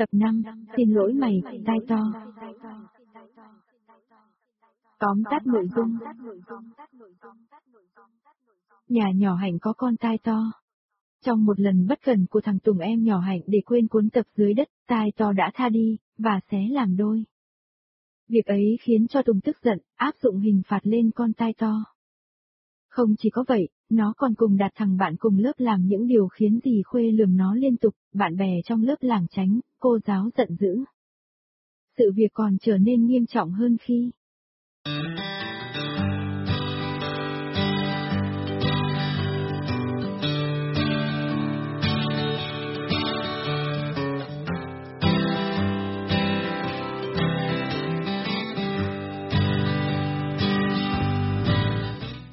Tập 5, xin lỗi mày, tai to. Tóm tắt nội dung. Nhà nhỏ hạnh có con tai to. Trong một lần bất cần của thằng Tùng em nhỏ hạnh để quên cuốn tập dưới đất, tai to đã tha đi, và xé làm đôi. Việc ấy khiến cho Tùng tức giận, áp dụng hình phạt lên con tai to. Không chỉ có vậy, nó còn cùng đạt thằng bạn cùng lớp làm những điều khiến dì Khuê lườm nó liên tục, bạn bè trong lớp làng tránh, cô giáo giận dữ. Sự việc còn trở nên nghiêm trọng hơn khi...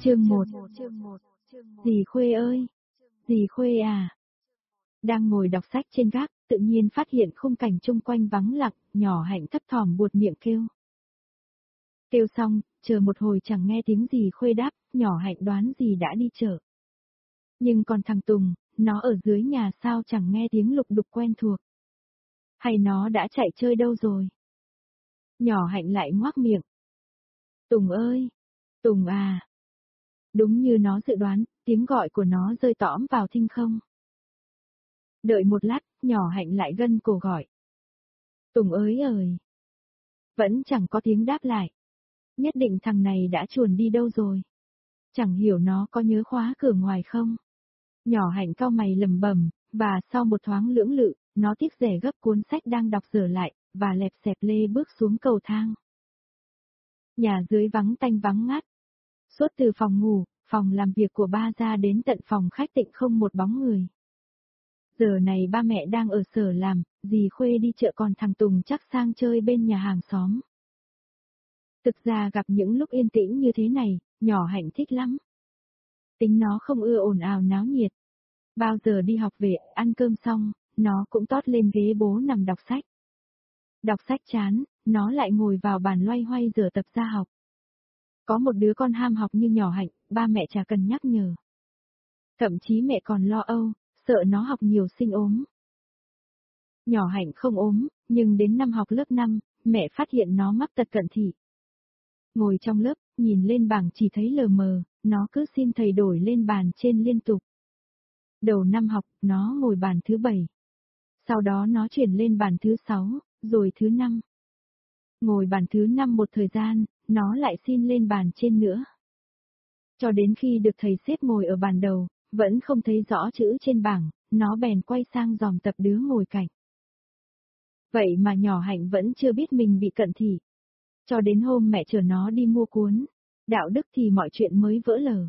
Chương 1 Dì Khuê ơi! Dì Khuê à! Đang ngồi đọc sách trên gác, tự nhiên phát hiện khung cảnh chung quanh vắng lặng, nhỏ hạnh thấp thỏm buột miệng kêu. Kêu xong, chờ một hồi chẳng nghe tiếng gì Khuê đáp, nhỏ hạnh đoán gì đã đi chợ. Nhưng còn thằng Tùng, nó ở dưới nhà sao chẳng nghe tiếng lục đục quen thuộc. Hay nó đã chạy chơi đâu rồi? Nhỏ hạnh lại ngoác miệng. Tùng ơi! Tùng à! Đúng như nó dự đoán, tiếng gọi của nó rơi tõm vào thinh không. Đợi một lát, nhỏ hạnh lại gân cổ gọi. Tùng ơi ơi! Vẫn chẳng có tiếng đáp lại. Nhất định thằng này đã chuồn đi đâu rồi. Chẳng hiểu nó có nhớ khóa cửa ngoài không. Nhỏ hạnh cao mày lầm bầm, và sau một thoáng lưỡng lự, nó tiếc rẻ gấp cuốn sách đang đọc dở lại, và lẹp xẹp lê bước xuống cầu thang. Nhà dưới vắng tanh vắng ngắt, Suốt từ phòng ngủ, phòng làm việc của ba ra đến tận phòng khách tịnh không một bóng người. Giờ này ba mẹ đang ở sở làm, dì Khuê đi chợ còn thằng Tùng chắc sang chơi bên nhà hàng xóm. Thực ra gặp những lúc yên tĩnh như thế này, nhỏ hạnh thích lắm. Tính nó không ưa ồn ào náo nhiệt. Bao giờ đi học về, ăn cơm xong, nó cũng tót lên ghế bố nằm đọc sách. Đọc sách chán, nó lại ngồi vào bàn loay hoay giờ tập ra học. Có một đứa con ham học như nhỏ hạnh, ba mẹ chả cần nhắc nhở. Thậm chí mẹ còn lo âu, sợ nó học nhiều sinh ốm. Nhỏ hạnh không ốm, nhưng đến năm học lớp 5, mẹ phát hiện nó mắc tật cận thị. Ngồi trong lớp, nhìn lên bảng chỉ thấy lờ mờ, nó cứ xin thầy đổi lên bàn trên liên tục. Đầu năm học, nó ngồi bàn thứ 7. Sau đó nó chuyển lên bàn thứ 6, rồi thứ 5. Ngồi bàn thứ 5 một thời gian, nó lại xin lên bàn trên nữa. Cho đến khi được thầy xếp ngồi ở bàn đầu, vẫn không thấy rõ chữ trên bảng, nó bèn quay sang dòm tập đứa ngồi cạnh. Vậy mà nhỏ hạnh vẫn chưa biết mình bị cận thị. Cho đến hôm mẹ chở nó đi mua cuốn, đạo đức thì mọi chuyện mới vỡ lờ.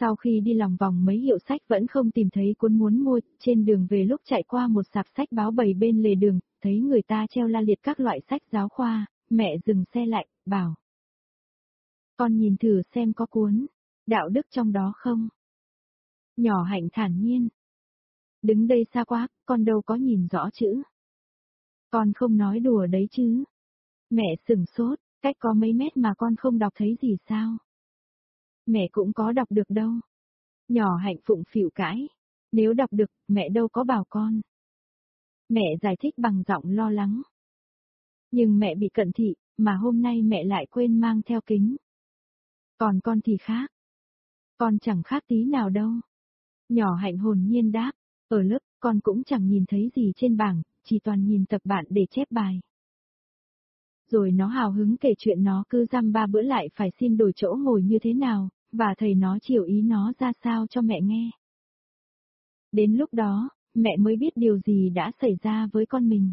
Sau khi đi lòng vòng mấy hiệu sách vẫn không tìm thấy cuốn muốn mua, trên đường về lúc chạy qua một sạp sách báo bày bên lề đường, thấy người ta treo la liệt các loại sách giáo khoa, mẹ dừng xe lại, bảo. Con nhìn thử xem có cuốn, đạo đức trong đó không? Nhỏ hạnh thản nhiên. Đứng đây xa quá, con đâu có nhìn rõ chữ. Con không nói đùa đấy chứ. Mẹ sừng sốt, cách có mấy mét mà con không đọc thấy gì sao? Mẹ cũng có đọc được đâu. Nhỏ hạnh phụng phịu cãi. Nếu đọc được, mẹ đâu có bảo con. Mẹ giải thích bằng giọng lo lắng. Nhưng mẹ bị cận thị, mà hôm nay mẹ lại quên mang theo kính. Còn con thì khác. Con chẳng khác tí nào đâu. Nhỏ hạnh hồn nhiên đáp, ở lớp con cũng chẳng nhìn thấy gì trên bảng, chỉ toàn nhìn tập bạn để chép bài. Rồi nó hào hứng kể chuyện nó cứ dăm ba bữa lại phải xin đổi chỗ ngồi như thế nào, và thầy nó chiều ý nó ra sao cho mẹ nghe. Đến lúc đó, mẹ mới biết điều gì đã xảy ra với con mình.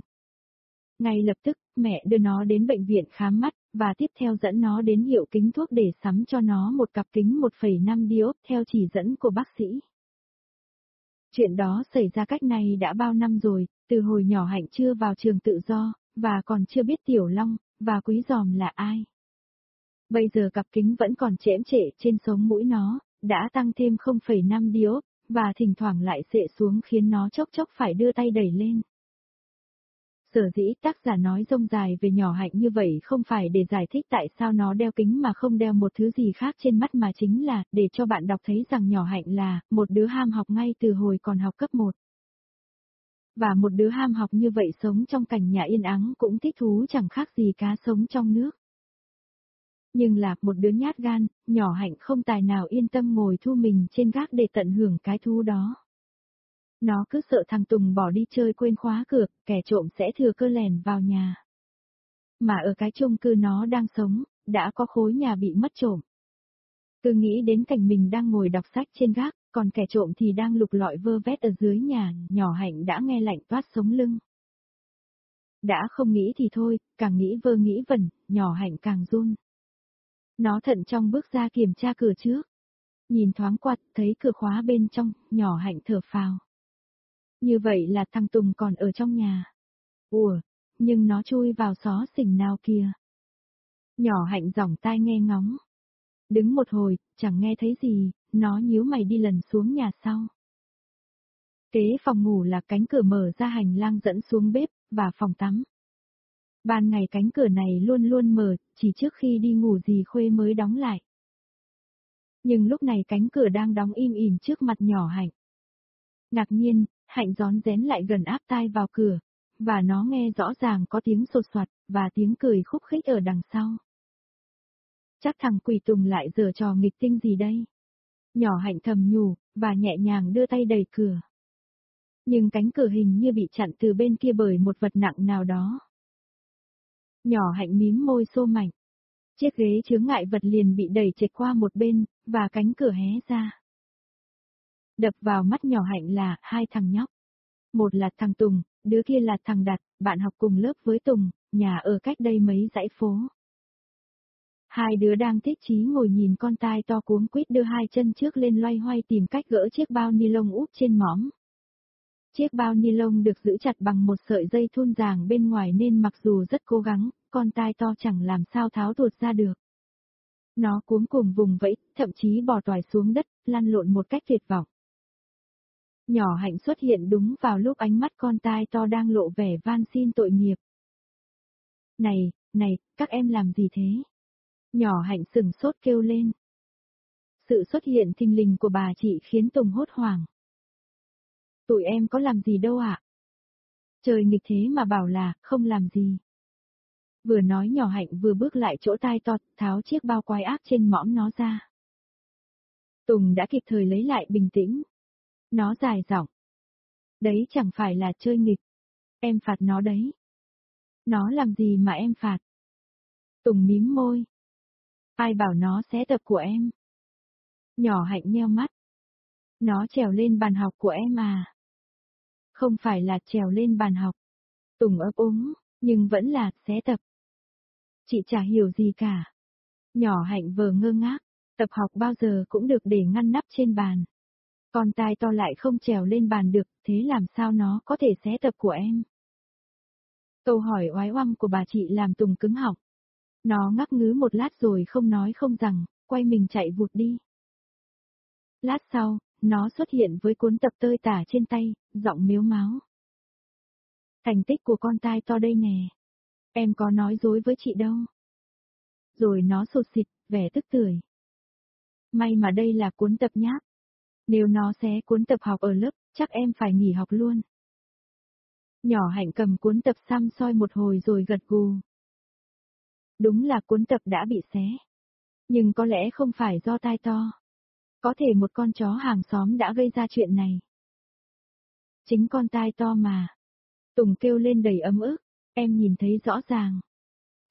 Ngay lập tức, mẹ đưa nó đến bệnh viện khám mắt, và tiếp theo dẫn nó đến hiệu kính thuốc để sắm cho nó một cặp kính 1,5 diop theo chỉ dẫn của bác sĩ. Chuyện đó xảy ra cách này đã bao năm rồi, từ hồi nhỏ hạnh chưa vào trường tự do, và còn chưa biết Tiểu Long, và Quý Giòm là ai. Bây giờ cặp kính vẫn còn chễm trễ trên sống mũi nó, đã tăng thêm 0,5 diop, và thỉnh thoảng lại sệ xuống khiến nó chốc chốc phải đưa tay đẩy lên. Sở dĩ tác giả nói rông dài về nhỏ hạnh như vậy không phải để giải thích tại sao nó đeo kính mà không đeo một thứ gì khác trên mắt mà chính là để cho bạn đọc thấy rằng nhỏ hạnh là một đứa ham học ngay từ hồi còn học cấp 1. Và một đứa ham học như vậy sống trong cảnh nhà yên ắng cũng thích thú chẳng khác gì cá sống trong nước. Nhưng là một đứa nhát gan, nhỏ hạnh không tài nào yên tâm ngồi thu mình trên gác để tận hưởng cái thú đó. Nó cứ sợ thằng Tùng bỏ đi chơi quên khóa cửa, kẻ trộm sẽ thừa cơ lèn vào nhà. Mà ở cái chung cư nó đang sống, đã có khối nhà bị mất trộm. Cứ nghĩ đến cảnh mình đang ngồi đọc sách trên gác, còn kẻ trộm thì đang lục lọi vơ vét ở dưới nhà, nhỏ hạnh đã nghe lạnh toát sống lưng. Đã không nghĩ thì thôi, càng nghĩ vơ nghĩ vẩn, nhỏ hạnh càng run. Nó thận trong bước ra kiểm tra cửa trước. Nhìn thoáng qua, thấy cửa khóa bên trong, nhỏ hạnh thở phào. Như vậy là thằng Tùng còn ở trong nhà. Ủa, nhưng nó chui vào xó xỉnh nào kia. Nhỏ hạnh giỏng tai nghe ngóng. Đứng một hồi, chẳng nghe thấy gì, nó nhíu mày đi lần xuống nhà sau. Kế phòng ngủ là cánh cửa mở ra hành lang dẫn xuống bếp, và phòng tắm. Ban ngày cánh cửa này luôn luôn mở, chỉ trước khi đi ngủ gì khuê mới đóng lại. Nhưng lúc này cánh cửa đang đóng im ỉm trước mặt nhỏ hạnh. Ngạc nhiên, hạnh gión rén lại gần áp tai vào cửa, và nó nghe rõ ràng có tiếng sột soạt, và tiếng cười khúc khích ở đằng sau. Chắc thằng quỷ tùng lại giờ trò nghịch tinh gì đây? Nhỏ hạnh thầm nhủ, và nhẹ nhàng đưa tay đẩy cửa. Nhưng cánh cửa hình như bị chặn từ bên kia bởi một vật nặng nào đó. Nhỏ hạnh mím môi xô mạnh. Chiếc ghế chướng ngại vật liền bị đẩy chệch qua một bên, và cánh cửa hé ra. Đập vào mắt nhỏ hạnh là hai thằng nhóc. Một là thằng Tùng, đứa kia là thằng Đạt, bạn học cùng lớp với Tùng, nhà ở cách đây mấy dãy phố. Hai đứa đang thích chí ngồi nhìn con tai to cuống quýt đưa hai chân trước lên loay hoay tìm cách gỡ chiếc bao ni lông úp trên móm. Chiếc bao ni lông được giữ chặt bằng một sợi dây thun ràng bên ngoài nên mặc dù rất cố gắng, con tai to chẳng làm sao tháo tuột ra được. Nó cuống cùng vùng vẫy, thậm chí bò toài xuống đất, lăn lộn một cách tuyệt vọng. Nhỏ hạnh xuất hiện đúng vào lúc ánh mắt con tai to đang lộ vẻ van xin tội nghiệp. Này, này, các em làm gì thế? Nhỏ hạnh sừng sốt kêu lên. Sự xuất hiện thình lình của bà chị khiến Tùng hốt hoảng. Tụi em có làm gì đâu ạ? À? Trời nghịch thế mà bảo là, không làm gì. Vừa nói nhỏ hạnh vừa bước lại chỗ tai to, tháo chiếc bao quai áp trên mõm nó ra. Tùng đã kịp thời lấy lại bình tĩnh. Nó dài giọng. Đấy chẳng phải là chơi nghịch. Em phạt nó đấy. Nó làm gì mà em phạt? Tùng mím môi. Ai bảo nó xé tập của em? Nhỏ hạnh nheo mắt. Nó trèo lên bàn học của em à? Không phải là trèo lên bàn học. Tùng ấp úng, nhưng vẫn là xé tập. Chị chả hiểu gì cả. Nhỏ hạnh vờ ngơ ngác, tập học bao giờ cũng được để ngăn nắp trên bàn. Con tai to lại không trèo lên bàn được, thế làm sao nó có thể xé tập của em? Câu hỏi oái oăm của bà chị làm Tùng cứng họng. Nó ngắc ngứ một lát rồi không nói không rằng, quay mình chạy vụt đi. Lát sau, nó xuất hiện với cuốn tập tơi tả trên tay, giọng miếu máu. Thành tích của con tai to đây nè. Em có nói dối với chị đâu. Rồi nó sụt xịt, vẻ tức tưởi. May mà đây là cuốn tập nháp. Nếu nó xé cuốn tập học ở lớp, chắc em phải nghỉ học luôn. Nhỏ hạnh cầm cuốn tập xăm soi một hồi rồi gật gù. Đúng là cuốn tập đã bị xé. Nhưng có lẽ không phải do tai to. Có thể một con chó hàng xóm đã gây ra chuyện này. Chính con tai to mà. Tùng kêu lên đầy ấm ức, em nhìn thấy rõ ràng.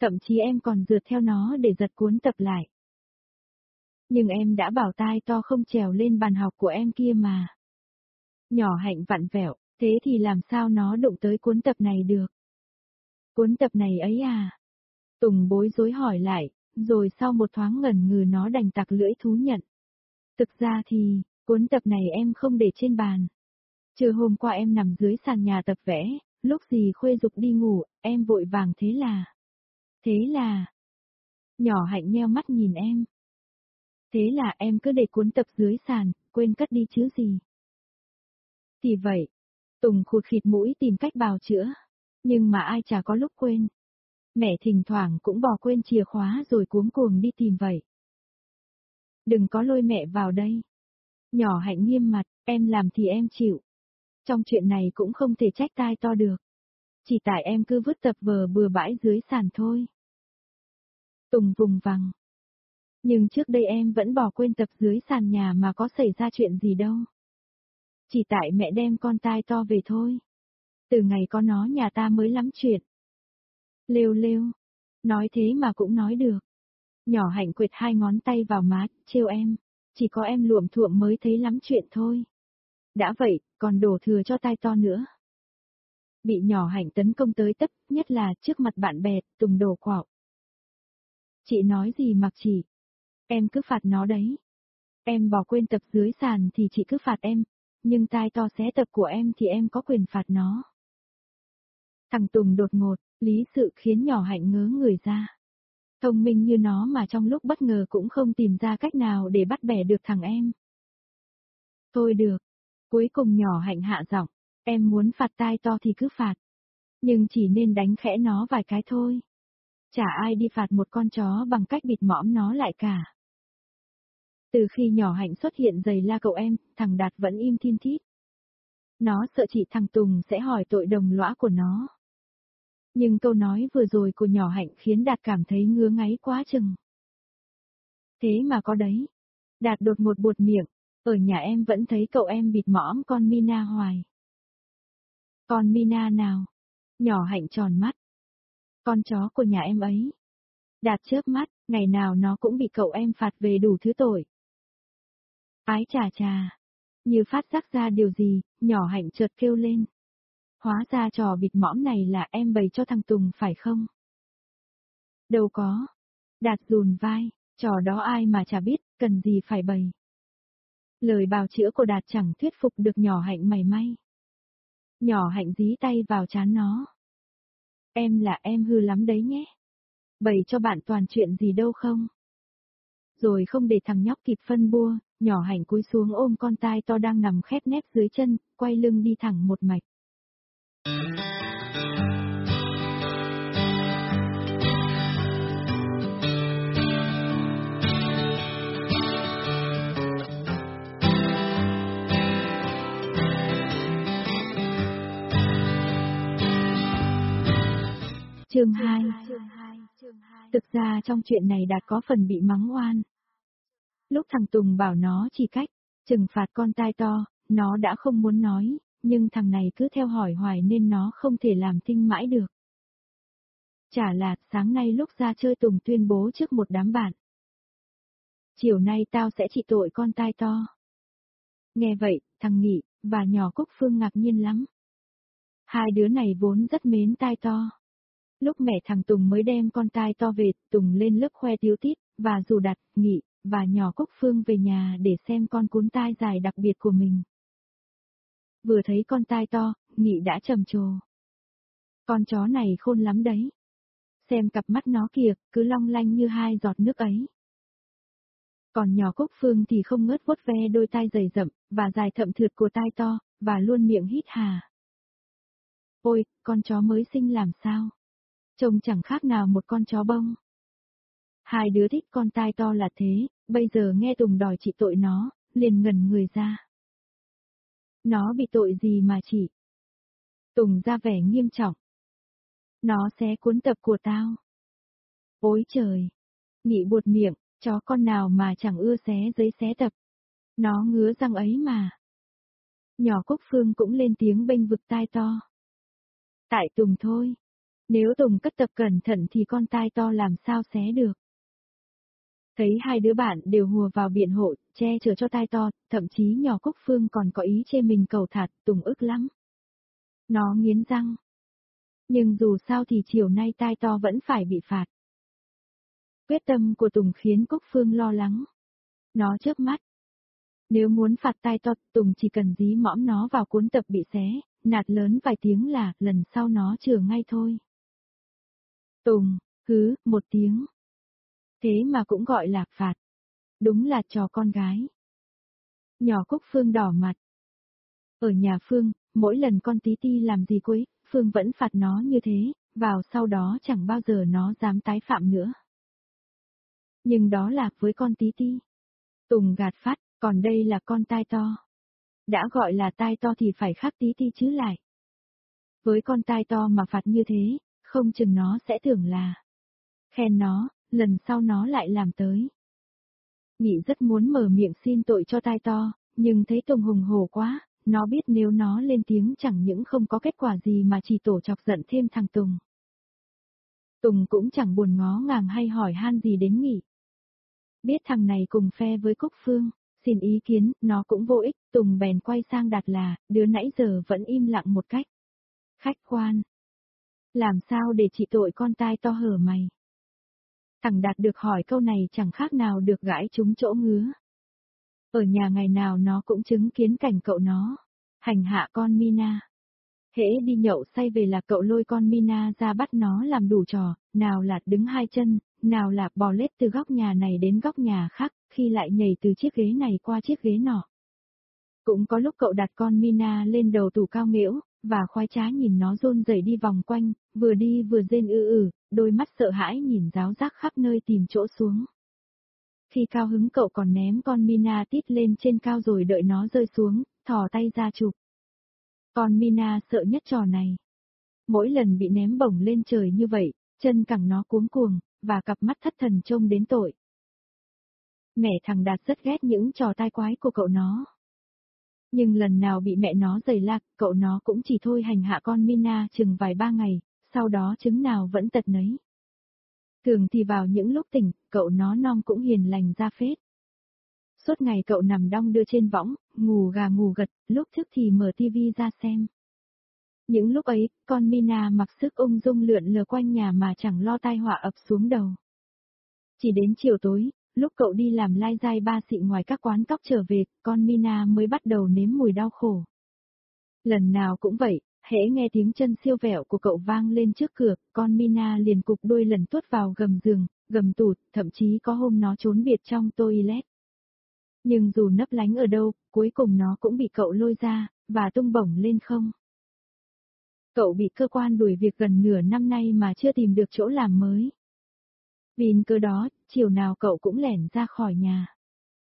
Thậm chí em còn rượt theo nó để giật cuốn tập lại. Nhưng em đã bảo tai to không trèo lên bàn học của em kia mà. Nhỏ hạnh vặn vẹo, thế thì làm sao nó đụng tới cuốn tập này được? Cuốn tập này ấy à? Tùng bối rối hỏi lại, rồi sau một thoáng ngẩn ngừ nó đành tặc lưỡi thú nhận. Thực ra thì, cuốn tập này em không để trên bàn. trừ hôm qua em nằm dưới sàn nhà tập vẽ, lúc gì khuê dục đi ngủ, em vội vàng thế là. Thế là. Nhỏ hạnh nheo mắt nhìn em. Thế là em cứ để cuốn tập dưới sàn, quên cất đi chứ gì. Thì vậy, Tùng khụt khịt mũi tìm cách bào chữa, nhưng mà ai chả có lúc quên. Mẹ thỉnh thoảng cũng bỏ quên chìa khóa rồi cuống cuồng đi tìm vậy. Đừng có lôi mẹ vào đây. Nhỏ hạnh nghiêm mặt, em làm thì em chịu. Trong chuyện này cũng không thể trách tai to được. Chỉ tại em cứ vứt tập vờ bừa bãi dưới sàn thôi. Tùng vùng vằng. Nhưng trước đây em vẫn bỏ quên tập dưới sàn nhà mà có xảy ra chuyện gì đâu. Chỉ tại mẹ đem con tai to về thôi. Từ ngày có nó nhà ta mới lắm chuyện. Lêu lêu. Nói thế mà cũng nói được. Nhỏ hạnh quyệt hai ngón tay vào má, trêu em. Chỉ có em luộm thuộm mới thấy lắm chuyện thôi. Đã vậy, còn đổ thừa cho tai to nữa. Bị nhỏ hạnh tấn công tới tấp, nhất là trước mặt bạn bè, tùng đồ quạo. Chị nói gì mặc chỉ. Em cứ phạt nó đấy. Em bỏ quên tập dưới sàn thì chị cứ phạt em, nhưng tai to xé tập của em thì em có quyền phạt nó. Thằng Tùng đột ngột, lý sự khiến nhỏ hạnh ngớ người ra. Thông minh như nó mà trong lúc bất ngờ cũng không tìm ra cách nào để bắt bẻ được thằng em. Thôi được. Cuối cùng nhỏ hạnh hạ giọng, em muốn phạt tai to thì cứ phạt. Nhưng chỉ nên đánh khẽ nó vài cái thôi. Chả ai đi phạt một con chó bằng cách bịt mõm nó lại cả. Từ khi nhỏ hạnh xuất hiện giày la cậu em, thằng Đạt vẫn im thiên thít. Nó sợ chị thằng Tùng sẽ hỏi tội đồng lõa của nó. Nhưng câu nói vừa rồi của nhỏ hạnh khiến Đạt cảm thấy ngứa ngáy quá chừng. Thế mà có đấy. Đạt đột một buột miệng, ở nhà em vẫn thấy cậu em bịt mõm con Mina hoài. Con Mina nào? Nhỏ hạnh tròn mắt. Con chó của nhà em ấy. Đạt chớp mắt, ngày nào nó cũng bị cậu em phạt về đủ thứ tội. Ái chà chà. Như phát giác ra điều gì, nhỏ hạnh chợt kêu lên. Hóa ra trò bịt mõm này là em bày cho thằng Tùng phải không? Đâu có. Đạt dùn vai, trò đó ai mà chả biết, cần gì phải bày. Lời bào chữa của Đạt chẳng thuyết phục được nhỏ hạnh mày may. Nhỏ hạnh dí tay vào chán nó. Em là em hư lắm đấy nhé. Bày cho bạn toàn chuyện gì đâu không? Rồi không để thằng nhóc kịp phân bua, nhỏ hạnh cúi xuống ôm con tai to đang nằm khép nép dưới chân, quay lưng đi thẳng một mạch. Chương 2 Thực ra trong chuyện này Đạt có phần bị mắng oan. Lúc thằng Tùng bảo nó chỉ cách, trừng phạt con tai to, nó đã không muốn nói, nhưng thằng này cứ theo hỏi hoài nên nó không thể làm tinh mãi được. Chả là, sáng nay lúc ra chơi Tùng tuyên bố trước một đám bạn. Chiều nay tao sẽ trị tội con tai to. Nghe vậy, thằng Nghị, và nhỏ Cúc Phương ngạc nhiên lắm. Hai đứa này vốn rất mến tai to. Lúc mẹ thằng Tùng mới đem con tai to về, Tùng lên lớp khoe tiếu tít, và dù đặt, Nghị, và nhỏ Cúc Phương về nhà để xem con cuốn tai dài đặc biệt của mình vừa thấy con tai to, Nghị đã trầm trồ. Con chó này khôn lắm đấy. Xem cặp mắt nó kìa, cứ long lanh như hai giọt nước ấy. Còn nhỏ Cúc Phương thì không ngớt vuốt ve đôi tai dày rậm, và dài thậm thượt của tai to, và luôn miệng hít hà. Ôi, con chó mới sinh làm sao? Trông chẳng khác nào một con chó bông. Hai đứa thích con tai to là thế, bây giờ nghe Tùng đòi chị tội nó, liền ngẩn người ra. Nó bị tội gì mà chỉ? Tùng ra vẻ nghiêm trọng. Nó xé cuốn tập của tao. Ôi trời! Nghị buột miệng, chó con nào mà chẳng ưa xé giấy xé tập. Nó ngứa răng ấy mà. Nhỏ Cúc Phương cũng lên tiếng bênh vực tai to. Tại Tùng thôi. Nếu Tùng cất tập cẩn thận thì con tai to làm sao xé được. Thấy hai đứa bạn đều hùa vào biện hộ, che chở cho tai to, thậm chí nhỏ Cúc Phương còn có ý chê mình cầu thạt, Tùng ức lắm. Nó nghiến răng. Nhưng dù sao thì chiều nay tai to vẫn phải bị phạt. Quyết tâm của Tùng khiến Cúc Phương lo lắng. Nó chớp mắt. Nếu muốn phạt tai to, Tùng chỉ cần dí mõm nó vào cuốn tập bị xé, nạt lớn vài tiếng là lần sau nó chừa ngay thôi. Tùng, cứ, một tiếng. Thế mà cũng gọi là phạt. Đúng là trò con gái. Nhỏ Cúc Phương đỏ mặt. Ở nhà Phương, mỗi lần con tí ti làm gì quấy, Phương vẫn phạt nó như thế, vào sau đó chẳng bao giờ nó dám tái phạm nữa. Nhưng đó là với con tí ti. Tùng gạt phát, còn đây là con tai to. Đã gọi là tai to thì phải khác tí ti chứ lại. Với con tai to mà phạt như thế, không chừng nó sẽ tưởng là khen nó, lần sau nó lại làm tới. Nghị rất muốn mở miệng xin tội cho tai to, nhưng thấy Tùng hùng hổ quá, nó biết nếu nó lên tiếng chẳng những không có kết quả gì mà chỉ tổ chọc giận thêm thằng Tùng. Tùng cũng chẳng buồn ngó ngàng hay hỏi han gì đến Nghị. Biết thằng này cùng phe với Cúc Phương, xin ý kiến, nó cũng vô ích, Tùng bèn quay sang đặt là, đứa nãy giờ vẫn im lặng một cách. Khách quan. Làm sao để trị tội con tai to hở mày? Thằng Đạt được hỏi câu này chẳng khác nào được gãi trúng chỗ ngứa. Ở nhà ngày nào nó cũng chứng kiến cảnh cậu nó, hành hạ con Mina. Hễ đi nhậu say về là cậu lôi con Mina ra bắt nó làm đủ trò, nào là đứng hai chân, nào là bò lết từ góc nhà này đến góc nhà khác, khi lại nhảy từ chiếc ghế này qua chiếc ghế nọ. Cũng có lúc cậu đặt con Mina lên đầu tủ cao miễu và khoái trá nhìn nó rôn rẩy đi vòng quanh, vừa đi vừa rên ư ử, đôi mắt sợ hãi nhìn giáo giác khắp nơi tìm chỗ xuống. Khi cao hứng cậu còn ném con Mina tít lên trên cao rồi đợi nó rơi xuống, thò tay ra chụp. Con Mina sợ nhất trò này. Mỗi lần bị ném bổng lên trời như vậy, chân cẳng nó cuống cuồng, và cặp mắt thất thần trông đến tội. Mẹ thằng Đạt rất ghét những trò tai quái của cậu nó. Nhưng lần nào bị mẹ nó giày lạc, cậu nó cũng chỉ thôi hành hạ con Mina chừng vài ba ngày, sau đó chứng nào vẫn tật nấy. Thường thì vào những lúc tỉnh, cậu nó non cũng hiền lành ra phết. Suốt ngày cậu nằm đong đưa trên võng, ngủ gà ngủ gật, lúc thức thì mở tivi ra xem. Những lúc ấy, con Mina mặc sức ung dung lượn lờ quanh nhà mà chẳng lo tai họa ập xuống đầu. Chỉ đến chiều tối, lúc cậu đi làm lai dai ba xị ngoài các quán cóc trở về, con Mina mới bắt đầu nếm mùi đau khổ. Lần nào cũng vậy, hễ nghe tiếng chân siêu vẹo của cậu vang lên trước cửa, con Mina liền cục đôi lần tuốt vào gầm giường, gầm tụt, thậm chí có hôm nó trốn biệt trong toilet. Nhưng dù nấp lánh ở đâu, cuối cùng nó cũng bị cậu lôi ra, và tung bổng lên không. Cậu bị cơ quan đuổi việc gần nửa năm nay mà chưa tìm được chỗ làm mới. Vì cơ đó, chiều nào cậu cũng lẻn ra khỏi nhà.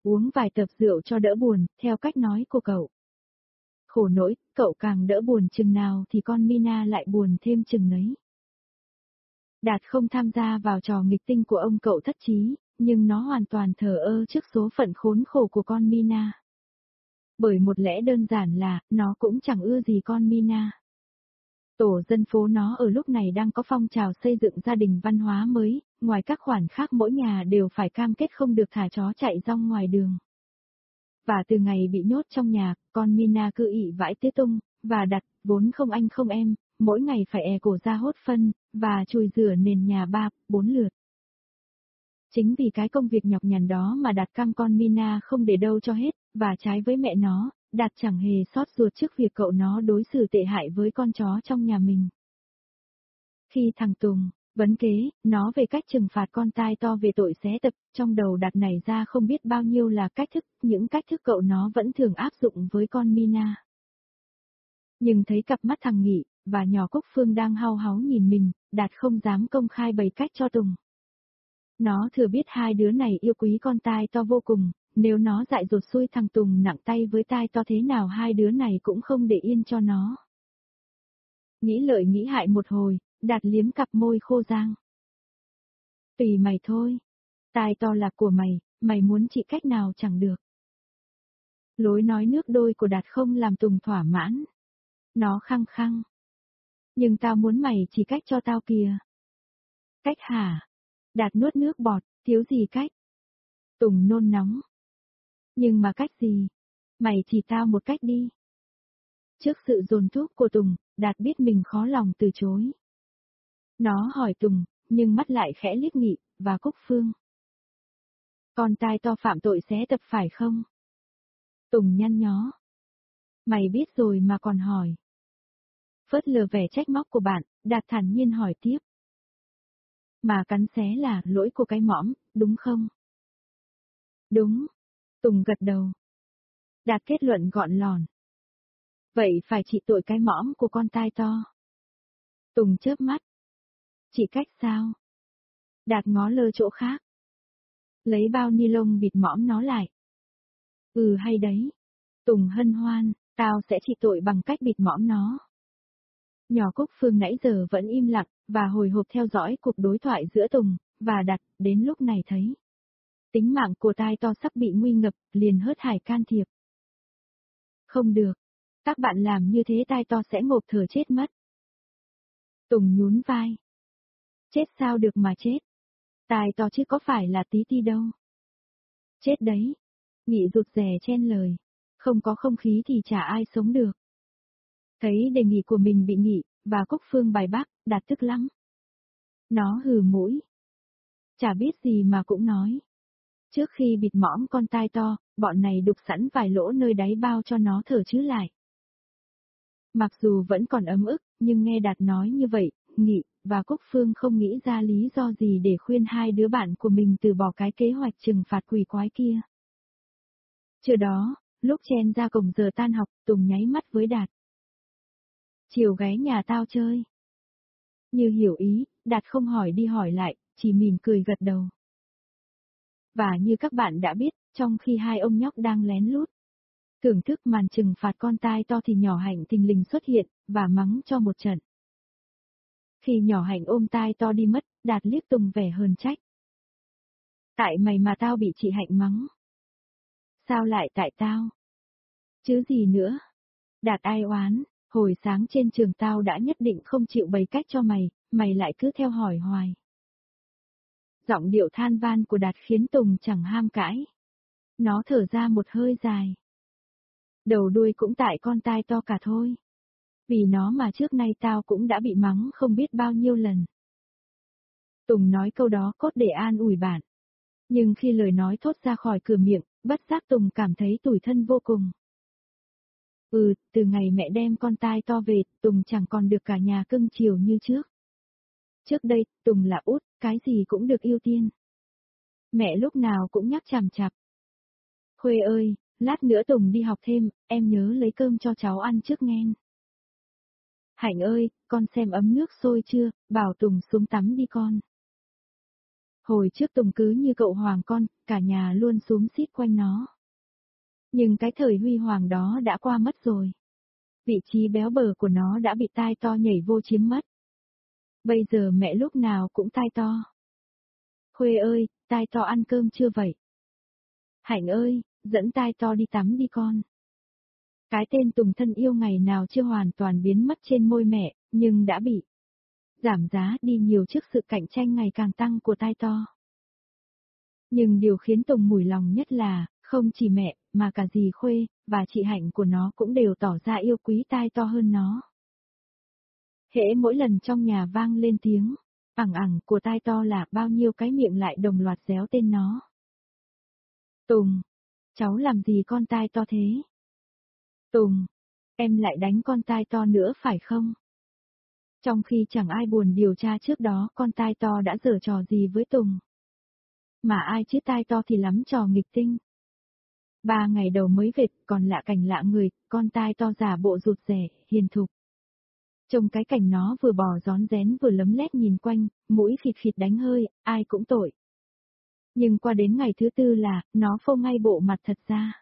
Uống vài tập rượu cho đỡ buồn, theo cách nói của cậu. Khổ nỗi, cậu càng đỡ buồn chừng nào thì con Mina lại buồn thêm chừng nấy. Đạt không tham gia vào trò nghịch tinh của ông cậu thất trí, nhưng nó hoàn toàn thờ ơ trước số phận khốn khổ của con Mina. Bởi một lẽ đơn giản là, nó cũng chẳng ưa gì con Mina. Tổ dân phố nó ở lúc này đang có phong trào xây dựng gia đình văn hóa mới, ngoài các khoản khác mỗi nhà đều phải cam kết không được thả chó chạy rong ngoài đường. Và từ ngày bị nhốt trong nhà, con Mina cứ ị vãi tía tung, và đặt, vốn không anh không em, mỗi ngày phải e cổ ra hốt phân, và chùi rửa nền nhà ba, bốn lượt. Chính vì cái công việc nhọc nhằn đó mà đặt cam con Mina không để đâu cho hết, và trái với mẹ nó, Đạt chẳng hề sót ruột trước việc cậu nó đối xử tệ hại với con chó trong nhà mình. Khi thằng Tùng, vấn kế, nó về cách trừng phạt con tai to về tội xé tập, trong đầu đặt này ra không biết bao nhiêu là cách thức, những cách thức cậu nó vẫn thường áp dụng với con Mina. Nhưng thấy cặp mắt thằng Nghị, và nhỏ Cúc Phương đang hao háo nhìn mình, Đạt không dám công khai bày cách cho Tùng. Nó thừa biết hai đứa này yêu quý con tai to vô cùng, nếu nó dại dột xui thằng Tùng nặng tay với tai to thế nào hai đứa này cũng không để yên cho nó. Nghĩ lợi nghĩ hại một hồi, đạt liếm cặp môi khô giang. Tùy mày thôi. Tai to là của mày, mày muốn trị cách nào chẳng được. Lối nói nước đôi của đạt không làm Tùng thỏa mãn. Nó khăng khăng. Nhưng tao muốn mày chỉ cách cho tao kìa. Cách hả? Đạt nuốt nước bọt, thiếu gì cách? Tùng nôn nóng. Nhưng mà cách gì? Mày chỉ tao một cách đi. Trước sự dồn thúc của Tùng, Đạt biết mình khó lòng từ chối. Nó hỏi Tùng, nhưng mắt lại khẽ liếc nghị, và Cúc Phương. Con tai to phạm tội xé tập phải không? Tùng nhăn nhó. Mày biết rồi mà còn hỏi. Phớt lờ vẻ trách móc của bạn, Đạt thản nhiên hỏi tiếp. Mà cắn xé là lỗi của cái mõm, đúng không? Đúng. Tùng gật đầu. Đạt kết luận gọn lòn. Vậy phải trị tội cái mõm của con tai to. Tùng chớp mắt. Chỉ cách sao? Đạt ngó lơ chỗ khác. Lấy bao ni lông bịt mõm nó lại. Ừ hay đấy. Tùng hân hoan, tao sẽ trị tội bằng cách bịt mõm nó. Nhỏ Cúc Phương nãy giờ vẫn im lặng, và hồi hộp theo dõi cuộc đối thoại giữa Tùng, và Đặt, đến lúc này thấy. Tính mạng của tai to sắp bị nguy ngập, liền hớt hải can thiệp. Không được. Các bạn làm như thế tai to sẽ ngộp thở chết mất. Tùng nhún vai. Chết sao được mà chết. Tai to chứ có phải là tí ti đâu. Chết đấy. Nghị rụt rè chen lời. Không có không khí thì chả ai sống được. Thấy đề nghị của mình bị nghị và Cúc Phương bài bác, đạt tức lắm. Nó hừ mũi. Chả biết gì mà cũng nói. Trước khi bịt mõm con tai to, bọn này đục sẵn vài lỗ nơi đáy bao cho nó thở chứ lại. Mặc dù vẫn còn ấm ức, nhưng nghe Đạt nói như vậy, Nghị, và Cúc Phương không nghĩ ra lý do gì để khuyên hai đứa bạn của mình từ bỏ cái kế hoạch trừng phạt quỷ quái kia. Chưa đó, lúc chen ra cổng giờ tan học, Tùng nháy mắt với Đạt. Chiều ghé nhà tao chơi. Như hiểu ý, Đạt không hỏi đi hỏi lại, chỉ mỉm cười gật đầu. Và như các bạn đã biết, trong khi hai ông nhóc đang lén lút, thưởng thức màn trừng phạt con tai to thì nhỏ hạnh thình lình xuất hiện, và mắng cho một trận. Khi nhỏ hạnh ôm tai to đi mất, đạt liếc Tùng vẻ hờn trách. Tại mày mà tao bị chị hạnh mắng. Sao lại tại tao? Chứ gì nữa? Đạt ai oán, hồi sáng trên trường tao đã nhất định không chịu bày cách cho mày, mày lại cứ theo hỏi hoài. Giọng điệu than van của Đạt khiến Tùng chẳng ham cãi. Nó thở ra một hơi dài. Đầu đuôi cũng tại con tai to cả thôi. Vì nó mà trước nay tao cũng đã bị mắng không biết bao nhiêu lần. Tùng nói câu đó cốt để an ủi bạn. Nhưng khi lời nói thốt ra khỏi cửa miệng, bất giác Tùng cảm thấy tủi thân vô cùng. Ừ, từ ngày mẹ đem con tai to về, Tùng chẳng còn được cả nhà cưng chiều như trước. Trước đây, Tùng là út, cái gì cũng được ưu tiên. Mẹ lúc nào cũng nhắc chằm chạp. Khuê ơi, lát nữa Tùng đi học thêm, em nhớ lấy cơm cho cháu ăn trước nghen. Hạnh ơi, con xem ấm nước sôi chưa, bảo Tùng xuống tắm đi con. Hồi trước Tùng cứ như cậu hoàng con, cả nhà luôn xuống xít quanh nó. Nhưng cái thời huy hoàng đó đã qua mất rồi. Vị trí béo bờ của nó đã bị tai to nhảy vô chiếm mất. Bây giờ mẹ lúc nào cũng tai to. Khuê ơi, tai to ăn cơm chưa vậy? Hạnh ơi, dẫn tai to đi tắm đi con. Cái tên Tùng thân yêu ngày nào chưa hoàn toàn biến mất trên môi mẹ, nhưng đã bị giảm giá đi nhiều trước sự cạnh tranh ngày càng tăng của tai to. Nhưng điều khiến Tùng mùi lòng nhất là, không chỉ mẹ, mà cả dì Khuê, và chị Hạnh của nó cũng đều tỏ ra yêu quý tai to hơn nó. Hễ mỗi lần trong nhà vang lên tiếng, ẳng ẳng của tai to là bao nhiêu cái miệng lại đồng loạt réo tên nó. Tùng, cháu làm gì con tai to thế? Tùng, em lại đánh con tai to nữa phải không? Trong khi chẳng ai buồn điều tra trước đó con tai to đã dở trò gì với Tùng. Mà ai chứ tai to thì lắm trò nghịch tinh. Ba ngày đầu mới về, còn lạ cảnh lạ người, con tai to giả bộ rụt rẻ, hiền thục. Trông cái cảnh nó vừa bò gión rén vừa lấm lét nhìn quanh, mũi khịt khịt đánh hơi, ai cũng tội. Nhưng qua đến ngày thứ tư là, nó phô ngay bộ mặt thật ra.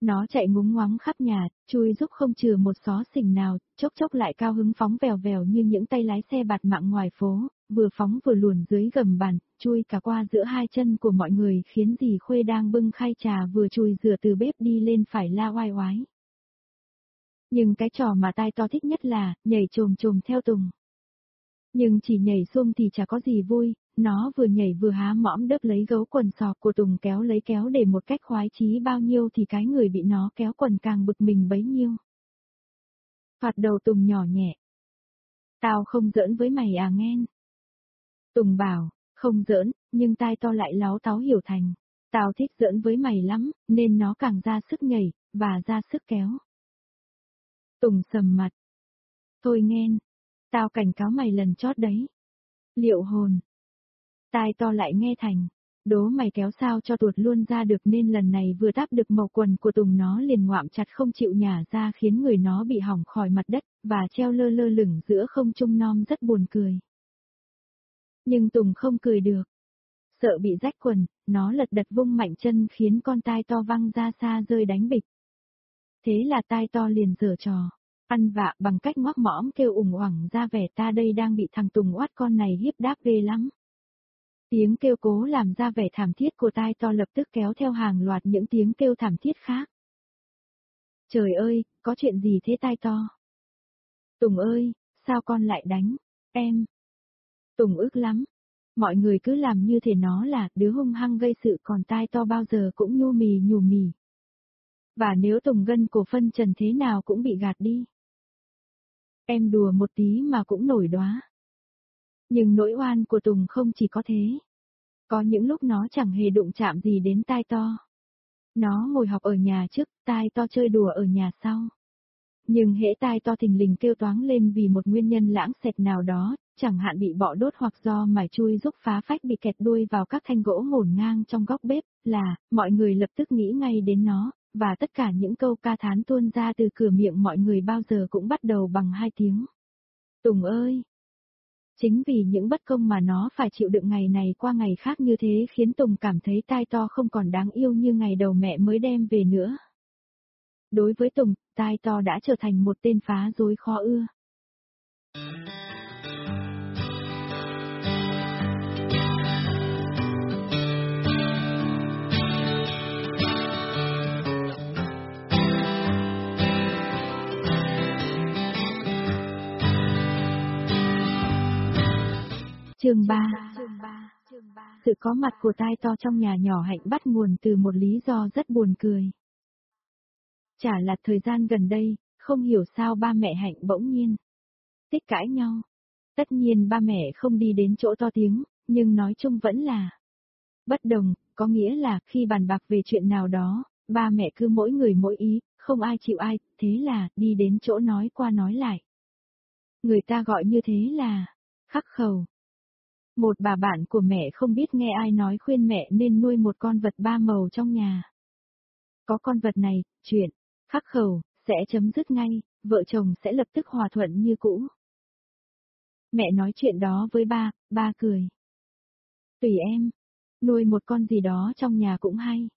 Nó chạy ngúng ngoáng khắp nhà, chui giúp không trừ một xó xỉnh nào, chốc chốc lại cao hứng phóng vèo vèo như những tay lái xe bạt mạng ngoài phố, vừa phóng vừa luồn dưới gầm bàn, chui cả qua giữa hai chân của mọi người khiến dì Khuê đang bưng khai trà vừa chui rửa từ bếp đi lên phải la oai oái. Nhưng cái trò mà tai to thích nhất là, nhảy trồm trồm theo Tùng. Nhưng chỉ nhảy xuông thì chả có gì vui, nó vừa nhảy vừa há mõm đớp lấy gấu quần sò của Tùng kéo lấy kéo để một cách khoái chí bao nhiêu thì cái người bị nó kéo quần càng bực mình bấy nhiêu. Phạt đầu Tùng nhỏ nhẹ. Tao không giỡn với mày à nghen. Tùng bảo, không giỡn, nhưng tai to lại láo táo hiểu thành. Tao thích giỡn với mày lắm, nên nó càng ra sức nhảy, và ra sức kéo. Tùng sầm mặt. Thôi nghen, tao cảnh cáo mày lần chót đấy. Liệu hồn. Tai to lại nghe thành. Đố mày kéo sao cho tuột luôn ra được nên lần này vừa táp được màu quần của Tùng nó liền ngoạm chặt không chịu nhả ra khiến người nó bị hỏng khỏi mặt đất, và treo lơ lơ lửng giữa không trung non rất buồn cười. Nhưng Tùng không cười được. Sợ bị rách quần, nó lật đật vung mạnh chân khiến con tai to văng ra xa rơi đánh bịch. Thế là tai to liền dở trò, ăn vạ bằng cách ngoác mõm kêu ủng hoảng ra vẻ ta đây đang bị thằng Tùng oát con này hiếp đáp ghê lắm. Tiếng kêu cố làm ra vẻ thảm thiết của tai to lập tức kéo theo hàng loạt những tiếng kêu thảm thiết khác. Trời ơi, có chuyện gì thế tai to? Tùng ơi, sao con lại đánh, em? Tùng ức lắm. Mọi người cứ làm như thế nó là đứa hung hăng gây sự còn tai to bao giờ cũng nhu mì nhù mì. Và nếu Tùng gân cổ phân trần thế nào cũng bị gạt đi. Em đùa một tí mà cũng nổi đóa. Nhưng nỗi oan của Tùng không chỉ có thế. Có những lúc nó chẳng hề đụng chạm gì đến tai to. Nó ngồi học ở nhà trước, tai to chơi đùa ở nhà sau. Nhưng hễ tai to thình lình kêu toáng lên vì một nguyên nhân lãng xẹt nào đó, chẳng hạn bị bọ đốt hoặc do mải chui giúp phá phách bị kẹt đuôi vào các thanh gỗ ngổn ngang trong góc bếp, là, mọi người lập tức nghĩ ngay đến nó, và tất cả những câu ca thán tuôn ra từ cửa miệng mọi người bao giờ cũng bắt đầu bằng hai tiếng. Tùng ơi! Chính vì những bất công mà nó phải chịu đựng ngày này qua ngày khác như thế khiến Tùng cảm thấy tai to không còn đáng yêu như ngày đầu mẹ mới đem về nữa. Đối với Tùng, tai to đã trở thành một tên phá dối khó ưa. Chương 3 Sự có mặt của tai to trong nhà nhỏ hạnh bắt nguồn từ một lý do rất buồn cười. Chả là thời gian gần đây, không hiểu sao ba mẹ hạnh bỗng nhiên. Tích cãi nhau. Tất nhiên ba mẹ không đi đến chỗ to tiếng, nhưng nói chung vẫn là bất đồng, có nghĩa là khi bàn bạc về chuyện nào đó, ba mẹ cứ mỗi người mỗi ý, không ai chịu ai, thế là đi đến chỗ nói qua nói lại. Người ta gọi như thế là khắc khẩu. Một bà bạn của mẹ không biết nghe ai nói khuyên mẹ nên nuôi một con vật ba màu trong nhà. Có con vật này, chuyện, khắc khẩu, sẽ chấm dứt ngay, vợ chồng sẽ lập tức hòa thuận như cũ. Mẹ nói chuyện đó với ba, ba cười. Tùy em, nuôi một con gì đó trong nhà cũng hay.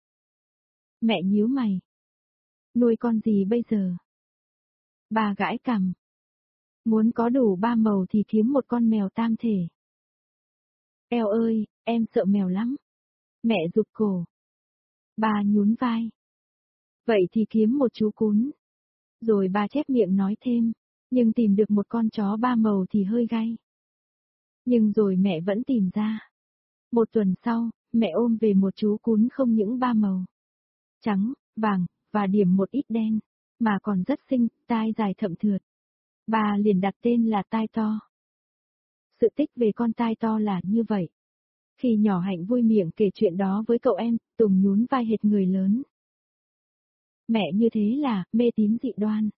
Mẹ nhíu mày. Nuôi con gì bây giờ? Bà gãi cằm. Muốn có đủ ba màu thì kiếm một con mèo tam thể. Eo ơi, em sợ mèo lắm. Mẹ rụt cổ. Bà nhún vai. Vậy thì kiếm một chú cún. Rồi bà chép miệng nói thêm, nhưng tìm được một con chó ba màu thì hơi gay. Nhưng rồi mẹ vẫn tìm ra. Một tuần sau, mẹ ôm về một chú cún không những ba màu. Trắng, vàng, và điểm một ít đen, mà còn rất xinh, tai dài thậm thượt. Bà liền đặt tên là tai to. Sự tích về con tai to là như vậy. Khi nhỏ hạnh vui miệng kể chuyện đó với cậu em, Tùng nhún vai hệt người lớn. Mẹ như thế là, mê tín dị đoan.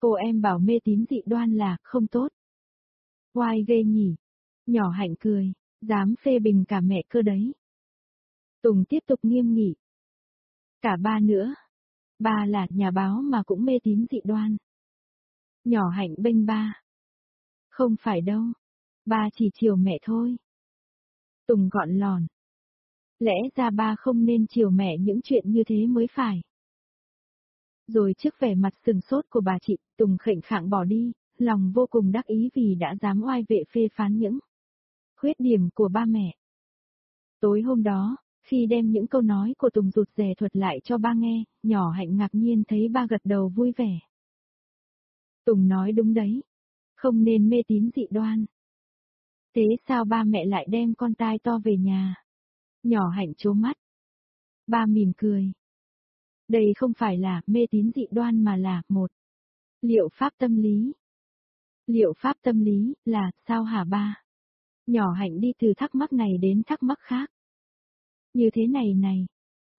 Cô em bảo mê tín dị đoan là, không tốt. Oai ghê nhỉ. Nhỏ hạnh cười, dám phê bình cả mẹ cơ đấy. Tùng tiếp tục nghiêm nghị. Cả ba nữa. Ba là nhà báo mà cũng mê tín dị đoan. Nhỏ hạnh bênh ba. Không phải đâu. Ba chỉ chiều mẹ thôi. Tùng gọn lòn. Lẽ ra ba không nên chiều mẹ những chuyện như thế mới phải. Rồi trước vẻ mặt sừng sốt của bà chị, Tùng khệnh khạng bỏ đi, lòng vô cùng đắc ý vì đã dám oai vệ phê phán những khuyết điểm của ba mẹ. Tối hôm đó, khi đem những câu nói của Tùng rụt rè thuật lại cho ba nghe, nhỏ hạnh ngạc nhiên thấy ba gật đầu vui vẻ. Tùng nói đúng đấy, không nên mê tín dị đoan. Thế sao ba mẹ lại đem con tai to về nhà? Nhỏ hạnh chố mắt. Ba mỉm cười. Đây không phải là mê tín dị đoan mà là một liệu pháp tâm lý. Liệu pháp tâm lý là sao hả ba? Nhỏ hạnh đi từ thắc mắc này đến thắc mắc khác. Như thế này này.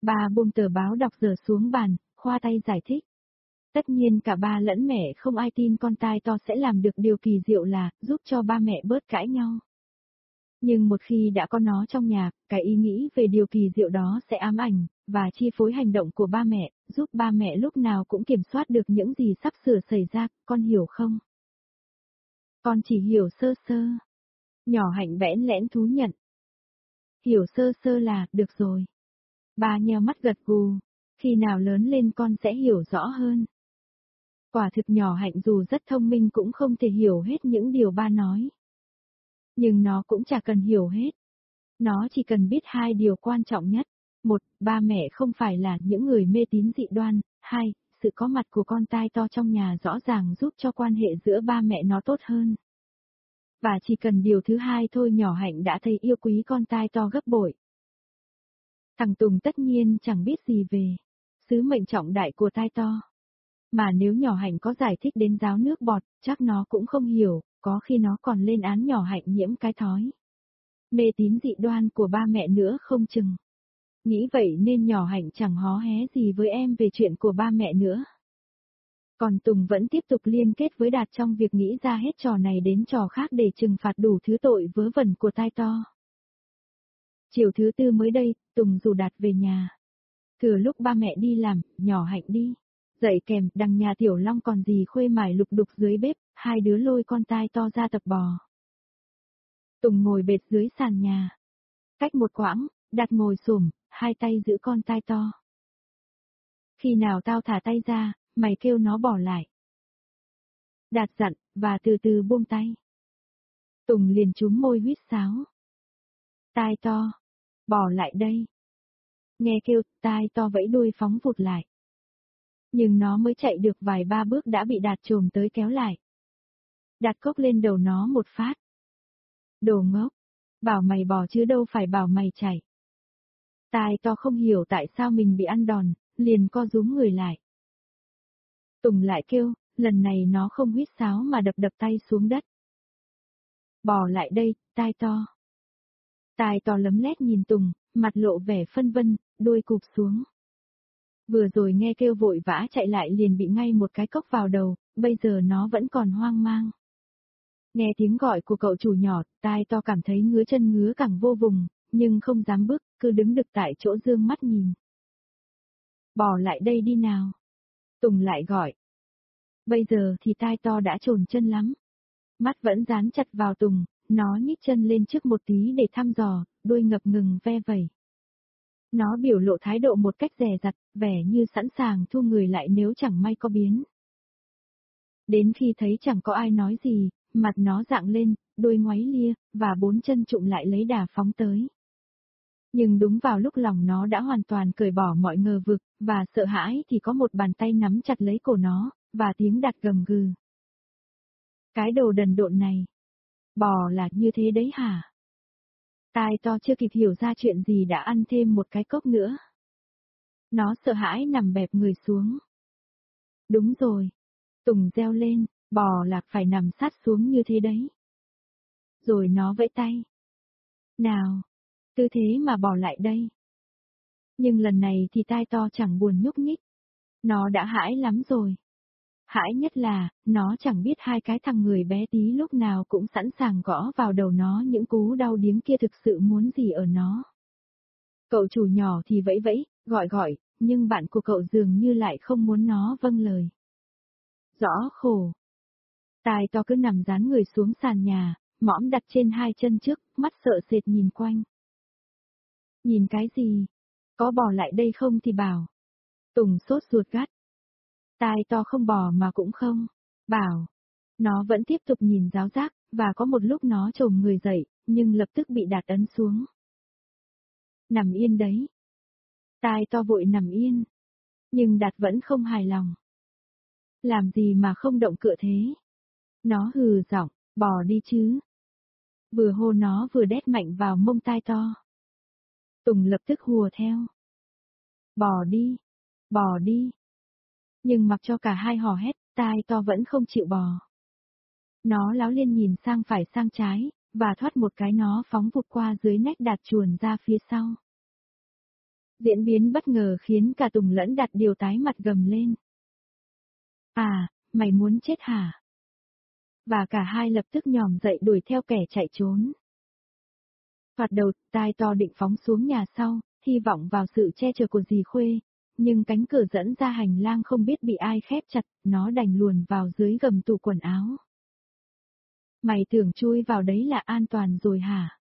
Ba buông tờ báo đọc giờ xuống bàn, khoa tay giải thích. Tất nhiên cả ba lẫn mẹ không ai tin con tai to sẽ làm được điều kỳ diệu là giúp cho ba mẹ bớt cãi nhau. Nhưng một khi đã có nó trong nhà, cái ý nghĩ về điều kỳ diệu đó sẽ ám ảnh, và chi phối hành động của ba mẹ, giúp ba mẹ lúc nào cũng kiểm soát được những gì sắp sửa xảy ra, con hiểu không? Con chỉ hiểu sơ sơ. Nhỏ hạnh vẽn lẽn thú nhận. Hiểu sơ sơ là, được rồi. Ba nheo mắt gật gù, khi nào lớn lên con sẽ hiểu rõ hơn. Quả thực nhỏ hạnh dù rất thông minh cũng không thể hiểu hết những điều ba nói. Nhưng nó cũng chả cần hiểu hết. Nó chỉ cần biết hai điều quan trọng nhất. Một, ba mẹ không phải là những người mê tín dị đoan. Hai, sự có mặt của con tai to trong nhà rõ ràng giúp cho quan hệ giữa ba mẹ nó tốt hơn. Và chỉ cần điều thứ hai thôi nhỏ hạnh đã thấy yêu quý con tai to gấp bội. Thằng Tùng tất nhiên chẳng biết gì về sứ mệnh trọng đại của tai to. Mà nếu nhỏ hạnh có giải thích đến giáo nước bọt, chắc nó cũng không hiểu, có khi nó còn lên án nhỏ hạnh nhiễm cái thói. Mê tín dị đoan của ba mẹ nữa không chừng. Nghĩ vậy nên nhỏ hạnh chẳng hó hé gì với em về chuyện của ba mẹ nữa. Còn Tùng vẫn tiếp tục liên kết với Đạt trong việc nghĩ ra hết trò này đến trò khác để trừng phạt đủ thứ tội vớ vẩn của tai to. Chiều thứ tư mới đây, Tùng dù Đạt về nhà. Thừa lúc ba mẹ đi làm, nhỏ hạnh đi. Dậy kèm, đằng nhà tiểu long còn gì khuê mải lục đục dưới bếp, hai đứa lôi con tai to ra tập bò. Tùng ngồi bệt dưới sàn nhà. Cách một quãng, đặt ngồi xùm, hai tay giữ con tai to. Khi nào tao thả tay ra, mày kêu nó bỏ lại. Đạt dặn, và từ từ buông tay. Tùng liền trúm môi huyết sáo. Tai to, bỏ lại đây. Nghe kêu, tai to vẫy đuôi phóng vụt lại. Nhưng nó mới chạy được vài ba bước đã bị đạt trồm tới kéo lại. đạt cốc lên đầu nó một phát. Đồ ngốc, bảo mày bỏ chứ đâu phải bảo mày chạy. Tai to không hiểu tại sao mình bị ăn đòn, liền co rúm người lại. Tùng lại kêu, lần này nó không huyết sáo mà đập đập tay xuống đất. Bỏ lại đây, tai to. Tai to lấm lét nhìn Tùng, mặt lộ vẻ phân vân, đuôi cụp xuống. Vừa rồi nghe kêu vội vã chạy lại liền bị ngay một cái cốc vào đầu, bây giờ nó vẫn còn hoang mang. Nghe tiếng gọi của cậu chủ nhỏ, tai to cảm thấy ngứa chân ngứa cẳng vô vùng, nhưng không dám bước, cứ đứng được tại chỗ dương mắt nhìn. Bỏ lại đây đi nào. Tùng lại gọi. Bây giờ thì tai to đã trồn chân lắm. Mắt vẫn dán chặt vào Tùng, nó nhích chân lên trước một tí để thăm dò, đuôi ngập ngừng ve vẩy. Nó biểu lộ thái độ một cách rè rặt, vẻ như sẵn sàng thu người lại nếu chẳng may có biến. Đến khi thấy chẳng có ai nói gì, mặt nó dạng lên, đôi ngoáy lia, và bốn chân trụng lại lấy đà phóng tới. Nhưng đúng vào lúc lòng nó đã hoàn toàn cởi bỏ mọi ngờ vực, và sợ hãi thì có một bàn tay nắm chặt lấy cổ nó, và tiếng đặt gầm gừ. Cái đồ đần độn này. Bò là như thế đấy hả? Tai to chưa kịp hiểu ra chuyện gì đã ăn thêm một cái cốc nữa. Nó sợ hãi nằm bẹp người xuống. Đúng rồi. Tùng reo lên, bò lạc phải nằm sát xuống như thế đấy. Rồi nó vẫy tay. Nào, tư thế mà bỏ lại đây. Nhưng lần này thì tai to chẳng buồn nhúc nhích. Nó đã hãi lắm rồi. Hãi nhất là, nó chẳng biết hai cái thằng người bé tí lúc nào cũng sẵn sàng gõ vào đầu nó những cú đau điếng kia thực sự muốn gì ở nó. Cậu chủ nhỏ thì vẫy vẫy, gọi gọi, nhưng bạn của cậu dường như lại không muốn nó vâng lời. Rõ khổ. Tài to cứ nằm dán người xuống sàn nhà, mõm đặt trên hai chân trước, mắt sợ sệt nhìn quanh. Nhìn cái gì? Có bỏ lại đây không thì bảo. Tùng sốt ruột gắt. Tai to không bò mà cũng không. Bảo. Nó vẫn tiếp tục nhìn giáo giác, và có một lúc nó trồm người dậy, nhưng lập tức bị đạt ấn xuống. Nằm yên đấy. Tai to vội nằm yên. Nhưng đạt vẫn không hài lòng. Làm gì mà không động cựa thế? Nó hừ giọng, bò đi chứ. Vừa hô nó vừa đét mạnh vào mông tai to. Tùng lập tức hùa theo. Bò đi, bò đi, nhưng mặc cho cả hai hò hét, tai to vẫn không chịu bò. Nó láo liên nhìn sang phải sang trái, và thoát một cái nó phóng vụt qua dưới nách đạt chuồn ra phía sau. Diễn biến bất ngờ khiến cả Tùng lẫn đặt điều tái mặt gầm lên. À, mày muốn chết hả? Và cả hai lập tức nhòm dậy đuổi theo kẻ chạy trốn. Thoạt đầu, tai to định phóng xuống nhà sau, hy vọng vào sự che chở của dì Khuê, nhưng cánh cửa dẫn ra hành lang không biết bị ai khép chặt, nó đành luồn vào dưới gầm tủ quần áo. Mày tưởng chui vào đấy là an toàn rồi hả?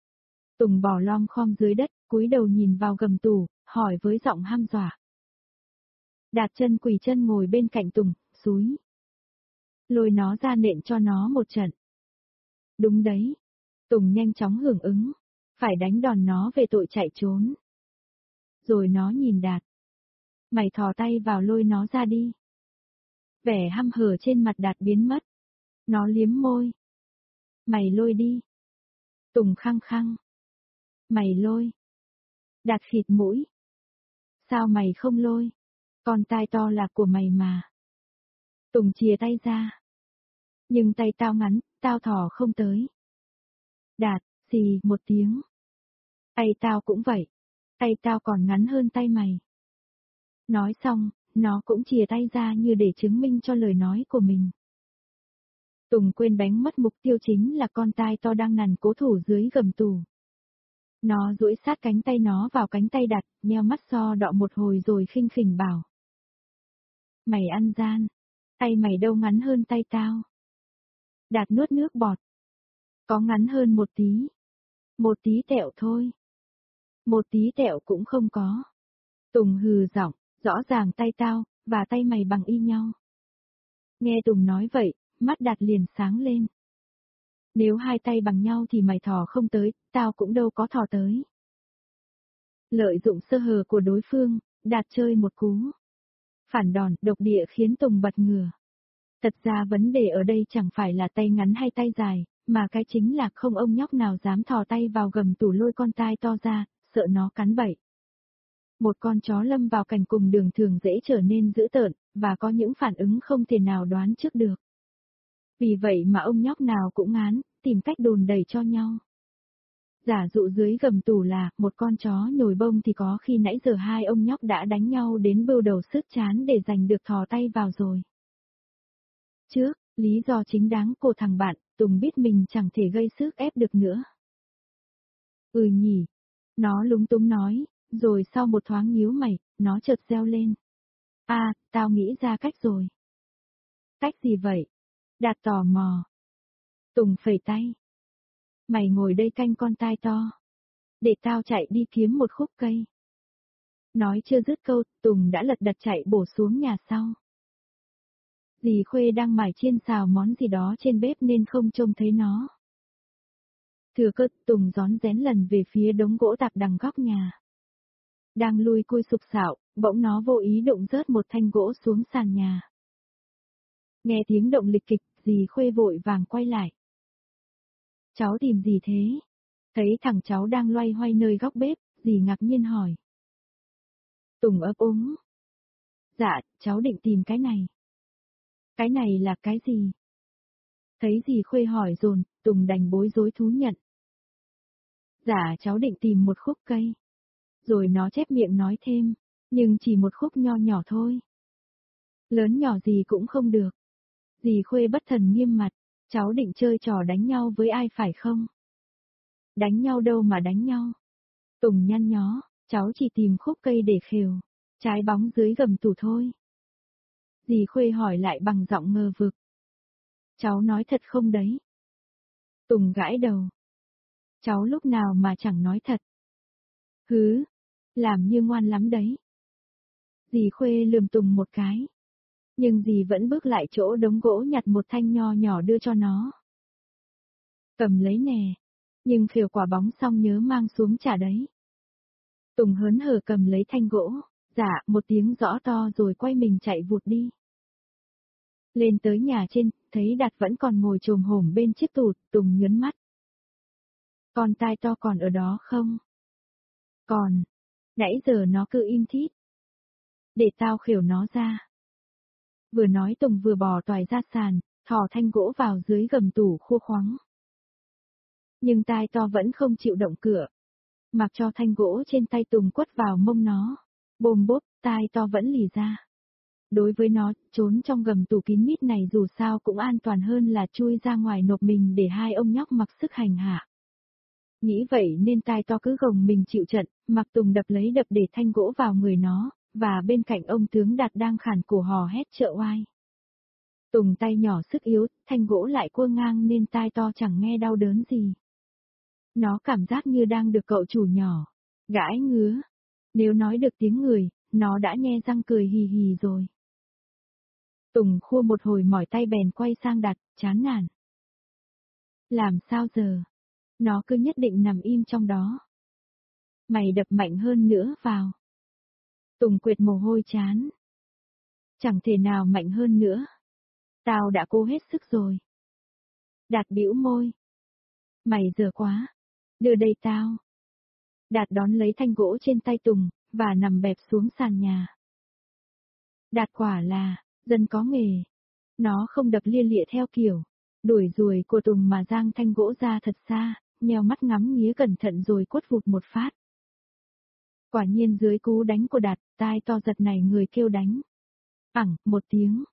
Tùng bỏ lom khom dưới đất, cúi đầu nhìn vào gầm tủ, hỏi với giọng ham dọa. Đạt chân quỳ chân ngồi bên cạnh Tùng, súi. Lôi nó ra nện cho nó một trận. Đúng đấy. Tùng nhanh chóng hưởng ứng. Phải đánh đòn nó về tội chạy trốn. Rồi nó nhìn Đạt. Mày thò tay vào lôi nó ra đi. Vẻ hăm hở trên mặt Đạt biến mất. Nó liếm môi. Mày lôi đi. Tùng khăng khăng. Mày lôi. Đạt khịt mũi. Sao mày không lôi? Con tai to là của mày mà. Tùng chìa tay ra. Nhưng tay tao ngắn, tao thò không tới. Đạt, xì, một tiếng. Tay tao cũng vậy. Tay tao còn ngắn hơn tay mày. Nói xong, nó cũng chìa tay ra như để chứng minh cho lời nói của mình. Tùng quên bánh mất mục tiêu chính là con tai to đang nằn cố thủ dưới gầm tủ. Nó duỗi sát cánh tay nó vào cánh tay đặt, nheo mắt so đọ một hồi rồi khinh khỉnh bảo. Mày ăn gian, tay mày đâu ngắn hơn tay tao. Đạt nuốt nước bọt. Có ngắn hơn một tí. Một tí tẹo thôi. Một tí tẹo cũng không có. Tùng hừ giọng, rõ ràng tay tao, và tay mày bằng y nhau. Nghe Tùng nói vậy, mắt đạt liền sáng lên. Nếu hai tay bằng nhau thì mày thò không tới, tao cũng đâu có thò tới. Lợi dụng sơ hở của đối phương, đạt chơi một cú. Phản đòn, độc địa khiến Tùng bật ngửa. Thật ra vấn đề ở đây chẳng phải là tay ngắn hay tay dài, mà cái chính là không ông nhóc nào dám thò tay vào gầm tủ lôi con tai to ra, sợ nó cắn bậy. Một con chó lâm vào cảnh cùng đường thường dễ trở nên dữ tợn, và có những phản ứng không thể nào đoán trước được. Vì vậy mà ông nhóc nào cũng ngán, tìm cách đồn đẩy cho nhau. Giả dụ dưới gầm tủ là, một con chó nhồi bông thì có khi nãy giờ hai ông nhóc đã đánh nhau đến bưu đầu sứt chán để giành được thò tay vào rồi. Trước, lý do chính đáng của thằng bạn, Tùng biết mình chẳng thể gây sức ép được nữa. Ừ nhỉ. Nó lúng túng nói, rồi sau một thoáng nhíu mày, nó chợt reo lên. À, tao nghĩ ra cách rồi. Cách gì vậy? Đạt tò mò. Tùng phẩy tay. Mày ngồi đây canh con tai to. Để tao chạy đi kiếm một khúc cây. Nói chưa dứt câu, Tùng đã lật đật chạy bổ xuống nhà sau. Dì Khuê đang mải chiên xào món gì đó trên bếp nên không trông thấy nó. Thừa cơ, Tùng gión rén lần về phía đống gỗ tạp đằng góc nhà. Đang lui cui sụp xạo, bỗng nó vô ý động rớt một thanh gỗ xuống sàn nhà. Nghe tiếng động lịch kịch, dì Khuê vội vàng quay lại. Cháu tìm gì thế? Thấy thằng cháu đang loay hoay nơi góc bếp, dì ngạc nhiên hỏi. Tùng ấp úng. Dạ, cháu định tìm cái này. Cái này là cái gì? Thấy dì Khuê hỏi dồn, Tùng đành bối rối thú nhận. Dạ cháu định tìm một khúc cây. Rồi nó chép miệng nói thêm, nhưng chỉ một khúc nho nhỏ thôi. Lớn nhỏ gì cũng không được. Dì Khuê bất thần nghiêm mặt, cháu định chơi trò đánh nhau với ai phải không? Đánh nhau đâu mà đánh nhau. Tùng nhăn nhó, cháu chỉ tìm khúc cây để khều, trái bóng dưới gầm tủ thôi. Dì Khuê hỏi lại bằng giọng ngơ vực. Cháu nói thật không đấy? Tùng gãi đầu. Cháu lúc nào mà chẳng nói thật. Hứ, làm như ngoan lắm đấy. Dì Khuê lườm Tùng một cái. Nhưng dì vẫn bước lại chỗ đống gỗ nhặt một thanh nho nhỏ đưa cho nó. Cầm lấy nè. Nhưng khều quả bóng xong nhớ mang xuống trả đấy. Tùng hớn hở cầm lấy thanh gỗ, dạ một tiếng rõ to rồi quay mình chạy vụt đi. Lên tới nhà trên, thấy Đạt vẫn còn ngồi trồm hổm bên chiếc tủ, Tùng nhấn mắt. Con tai to còn ở đó không? Còn, nãy giờ nó cứ im thít. Để tao khều nó ra. Vừa nói Tùng vừa bò toài ra sàn, thò thanh gỗ vào dưới gầm tủ khô khoáng. Nhưng tai to vẫn không chịu động cửa. Mặc cho thanh gỗ trên tay Tùng quất vào mông nó. Bồm bốp, tai to vẫn lì ra. Đối với nó, trốn trong gầm tủ kín mít này dù sao cũng an toàn hơn là chui ra ngoài nộp mình để hai ông nhóc mặc sức hành hạ. Nghĩ vậy nên tai to cứ gồng mình chịu trận, mặc tùng đập lấy đập để thanh gỗ vào người nó, và bên cạnh ông tướng đạt đang khản cổ hò hét trợ oai. Tùng tay nhỏ sức yếu, thanh gỗ lại cua ngang nên tai to chẳng nghe đau đớn gì. Nó cảm giác như đang được cậu chủ nhỏ, gãi ngứa. Nếu nói được tiếng người, nó đã nhe răng cười hì hì rồi. Tùng khua một hồi mỏi tay bèn quay sang đặt, chán nản. Làm sao giờ? Nó cứ nhất định nằm im trong đó. Mày đập mạnh hơn nữa vào. Tùng quyệt mồ hôi chán. Chẳng thể nào mạnh hơn nữa. Tao đã cố hết sức rồi. Đạt bĩu môi. Mày dở quá. Đưa đây tao. Đạt đón lấy thanh gỗ trên tay Tùng, và nằm bẹp xuống sàn nhà. Đạt quả là, dân có nghề. Nó không đập lia lịa theo kiểu, đuổi ruồi của Tùng mà giang thanh gỗ ra thật xa, nheo mắt ngắm nghía cẩn thận rồi quất vụt một phát. Quả nhiên dưới cú đánh của Đạt, tai to giật này người kêu đánh. Ẳng, một tiếng.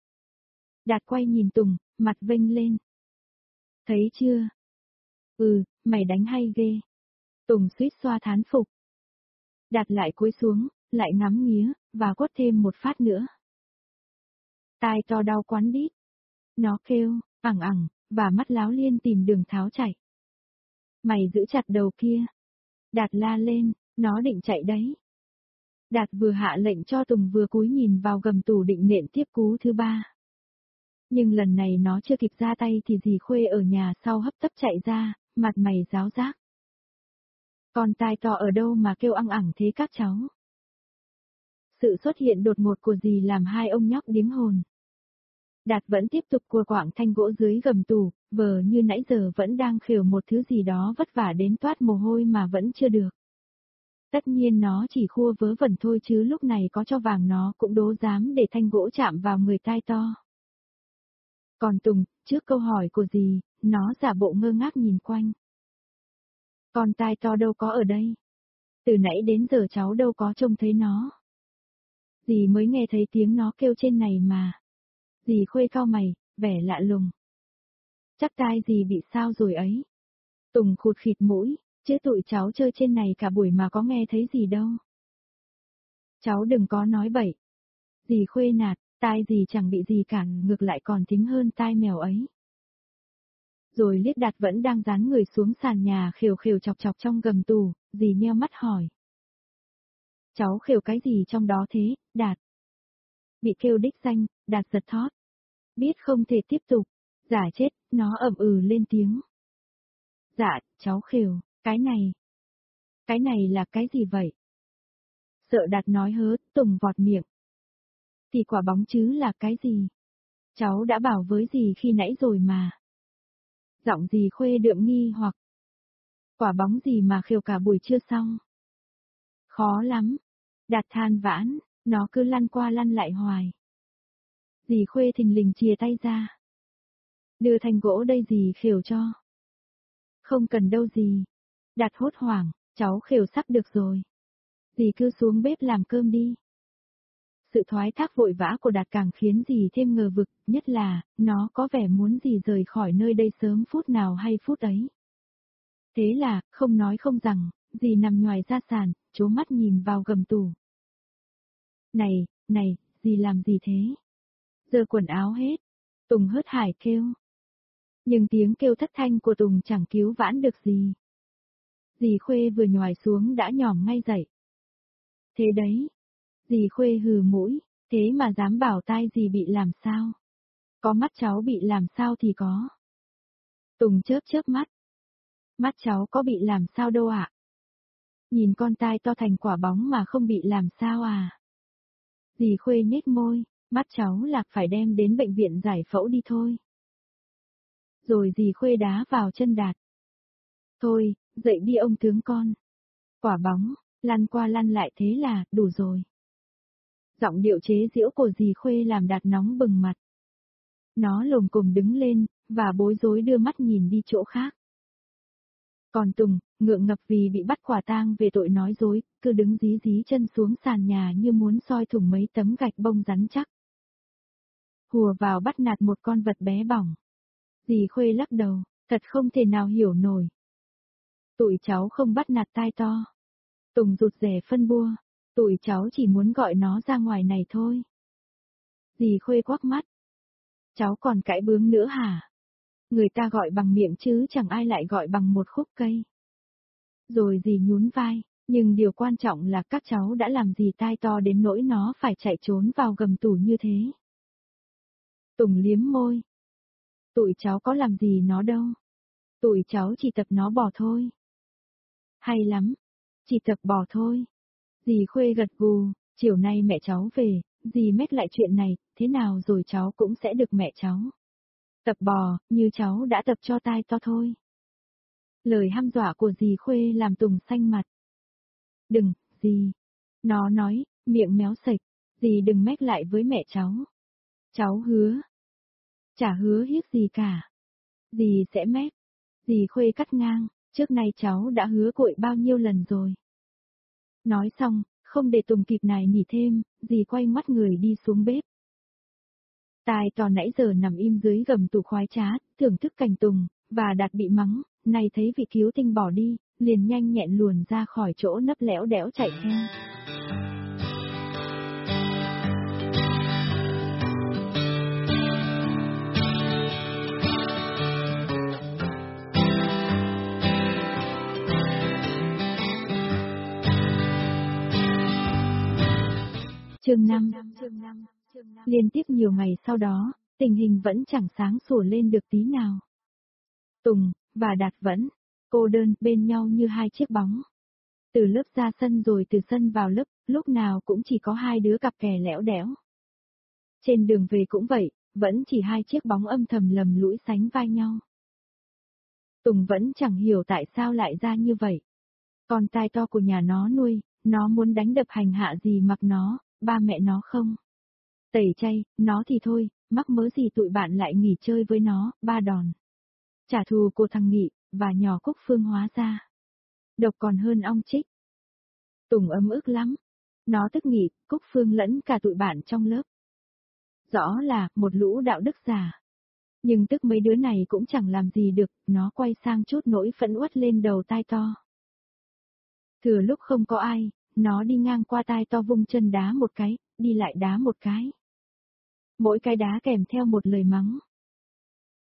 Đạt quay nhìn Tùng, mặt vênh lên. Thấy chưa? Ừ, mày đánh hay ghê. Tùng suýt xoa thán phục. Đạt lại cúi xuống, lại ngắm nghía, và quất thêm một phát nữa. Tai to đau quán đít. Nó kêu, ẳng ẳng, và mắt láo liên tìm đường tháo chạy. Mày giữ chặt đầu kia. Đạt la lên, nó định chạy đấy. Đạt vừa hạ lệnh cho Tùng vừa cúi nhìn vào gầm tủ định nện tiếp cú thứ ba. Nhưng lần này nó chưa kịp ra tay thì dì Khuê ở nhà sau hấp tấp chạy ra, mặt mày giáo giác. Con tai to ở đâu mà kêu ăn ẳng thế các cháu? Sự xuất hiện đột ngột của dì làm hai ông nhóc điếm hồn. Đạt vẫn tiếp tục cua quảng thanh gỗ dưới gầm tủ, vờ như nãy giờ vẫn đang khều một thứ gì đó vất vả đến toát mồ hôi mà vẫn chưa được. Tất nhiên nó chỉ khua vớ vẩn thôi chứ lúc này có cho vàng nó cũng đố dám để thanh gỗ chạm vào người tai to. Còn Tùng, trước câu hỏi của gì nó giả bộ ngơ ngác nhìn quanh. Con tai to đâu có ở đây. Từ nãy đến giờ cháu đâu có trông thấy nó. Dì mới nghe thấy tiếng nó kêu trên này mà. Dì khuê cao mày, vẻ lạ lùng. Chắc tai dì bị sao rồi ấy. Tùng khụt khịt mũi, chứ tụi cháu chơi trên này cả buổi mà có nghe thấy gì đâu. Cháu đừng có nói bậy. Dì khuê nạt, tai dì chẳng bị gì cản, ngược lại còn thính hơn tai mèo ấy. Rồi liếc đạt vẫn đang dán người xuống sàn nhà khều khều chọc chọc trong gầm tù, dì nheo mắt hỏi. Cháu khều cái gì trong đó thế, đạt? Bị kêu đích danh, đạt giật thót. Biết không thể tiếp tục, giả chết, nó ẩm ừ lên tiếng. Dạ, cháu khều, cái này. Cái này là cái gì vậy? Sợ đạt nói hớ, tùng vọt miệng. Thì quả bóng chứ là cái gì? Cháu đã bảo với gì khi nãy rồi mà. Giọng gì khuê đượm nghi hoặc. Quả bóng gì mà khều cả buổi chưa xong. Khó lắm. Đạt than vãn, nó cứ lăn qua lăn lại hoài. Dì khuê thình lình chìa tay ra. Đưa thành gỗ đây dì khều cho. Không cần đâu gì. Đạt hốt hoảng, cháu khều sắp được rồi. Dì cứ xuống bếp làm cơm đi. Sự thoái thác vội vã của Đạt càng khiến dì thêm ngờ vực, nhất là, nó có vẻ muốn dì rời khỏi nơi đây sớm phút nào hay phút ấy. Thế là, không nói không rằng, dì nằm ngoài ra sàn, chố mắt nhìn vào gầm tủ. Này, này, dì làm gì thế? Giờ quần áo hết. Tùng hớt hải kêu. Nhưng tiếng kêu thất thanh của Tùng chẳng cứu vãn được gì. Dì Khuê vừa nhòi xuống đã nhòm ngay dậy. Thế đấy. Dì Khuê hừ mũi, thế mà dám bảo tai dì bị làm sao? Có mắt cháu bị làm sao thì có. Tùng chớp chớp mắt. Mắt cháu có bị làm sao đâu ạ? Nhìn con tai to thành quả bóng mà không bị làm sao à? Dì Khuê nhếch môi, mắt cháu lạc phải đem đến bệnh viện giải phẫu đi thôi. Rồi dì Khuê đá vào chân đạt. Thôi, dậy đi ông tướng con. Quả bóng, lăn qua lăn lại thế là, đủ rồi. Giọng điệu chế giễu của dì Khuê làm đạt nóng bừng mặt. Nó lồm cồm đứng lên, và bối rối đưa mắt nhìn đi chỗ khác. Còn Tùng, ngượng ngập vì bị bắt quả tang về tội nói dối, cứ đứng dí dí chân xuống sàn nhà như muốn soi thủng mấy tấm gạch bông rắn chắc. Hùa vào bắt nạt một con vật bé bỏng. Dì Khuê lắc đầu, thật không thể nào hiểu nổi. Tụi cháu không bắt nạt tai to. Tùng rụt rẻ phân bua, tụi cháu chỉ muốn gọi nó ra ngoài này thôi. Dì Khuê quắc mắt. Cháu còn cãi bướng nữa hả? Người ta gọi bằng miệng chứ chẳng ai lại gọi bằng một khúc cây. Rồi dì nhún vai, nhưng điều quan trọng là các cháu đã làm gì tai to đến nỗi nó phải chạy trốn vào gầm tủ như thế. Tùng liếm môi. Tụi cháu có làm gì nó đâu. Tụi cháu chỉ tập nó bỏ thôi. Hay lắm. Chỉ tập bò thôi. Dì Khuê gật gù, chiều nay mẹ cháu về, dì mét lại chuyện này, thế nào rồi cháu cũng sẽ được mẹ cháu. Tập bò, như cháu đã tập cho tai to thôi. Lời hăm dọa của dì Khuê làm Tùng xanh mặt. Đừng, dì. Nó nói, miệng méo sạch, dì đừng mét lại với mẹ cháu. Cháu hứa. Chả hứa hiếc gì cả. Dì sẽ mét. Dì Khuê cắt ngang, trước nay cháu đã hứa cội bao nhiêu lần rồi. Nói xong, không để Tùng kịp này nhỉ thêm, dì quay mắt người đi xuống bếp. Tài to nãy giờ nằm im dưới gầm tủ khoái trá, thưởng thức cảnh Tùng, và đạt bị mắng, này thấy vị cứu tinh bỏ đi, liền nhanh nhẹn luồn ra khỏi chỗ nấp lẽo đẽo chạy theo. Chương 5 Liên tiếp nhiều ngày sau đó, tình hình vẫn chẳng sáng sủa lên được tí nào. Tùng, và Đạt vẫn, cô đơn bên nhau như hai chiếc bóng. Từ lớp ra sân rồi từ sân vào lớp, lúc nào cũng chỉ có hai đứa cặp kè lẽo đẽo. Trên đường về cũng vậy, vẫn chỉ hai chiếc bóng âm thầm lầm lũi sánh vai nhau. Tùng vẫn chẳng hiểu tại sao lại ra như vậy. Con tai to của nhà nó nuôi, nó muốn đánh đập hành hạ gì mặc nó, ba mẹ nó không. Tẩy chay, nó thì thôi, mắc mớ gì tụi bạn lại nghỉ chơi với nó, ba đòn. Trả thù cô thằng Nghị, và nhỏ Cúc Phương hóa ra. Độc còn hơn ong chích Tùng ấm ức lắm. Nó tức Nghị, Cúc Phương lẫn cả tụi bạn trong lớp. Rõ là một lũ đạo đức giả. Nhưng tức mấy đứa này cũng chẳng làm gì được, nó quay sang chút nỗi phẫn uất lên đầu tai to. Thừa lúc không có ai, nó đi ngang qua tai to vung chân đá một cái, đi lại đá một cái. Mỗi cái đá kèm theo một lời mắng.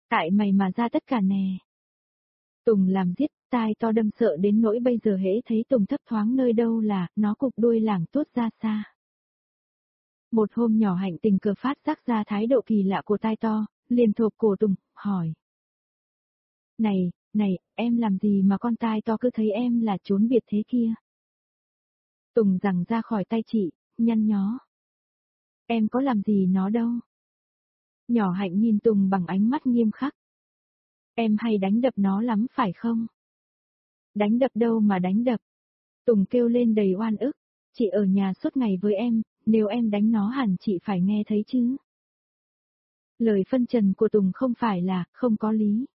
Tại mày mà ra tất cả nè. Tùng làm giết, tai to đâm sợ đến nỗi bây giờ hễ thấy Tùng thấp thoáng nơi đâu là, nó cục đuôi lảng tuốt ra xa. Một hôm nhỏ hạnh tình cờ phát giác ra thái độ kỳ lạ của tai to, liền thộp cổ Tùng, hỏi. Này, này, em làm gì mà con tai to cứ thấy em là trốn biệt thế kia? Tùng rằng ra khỏi tay chị, nhăn nhó. Em có làm gì nó đâu. Nhỏ hạnh nhìn Tùng bằng ánh mắt nghiêm khắc. Em hay đánh đập nó lắm phải không? Đánh đập đâu mà đánh đập. Tùng kêu lên đầy oan ức. Chị ở nhà suốt ngày với em, nếu em đánh nó hẳn chị phải nghe thấy chứ. Lời phân trần của Tùng không phải là không có lý.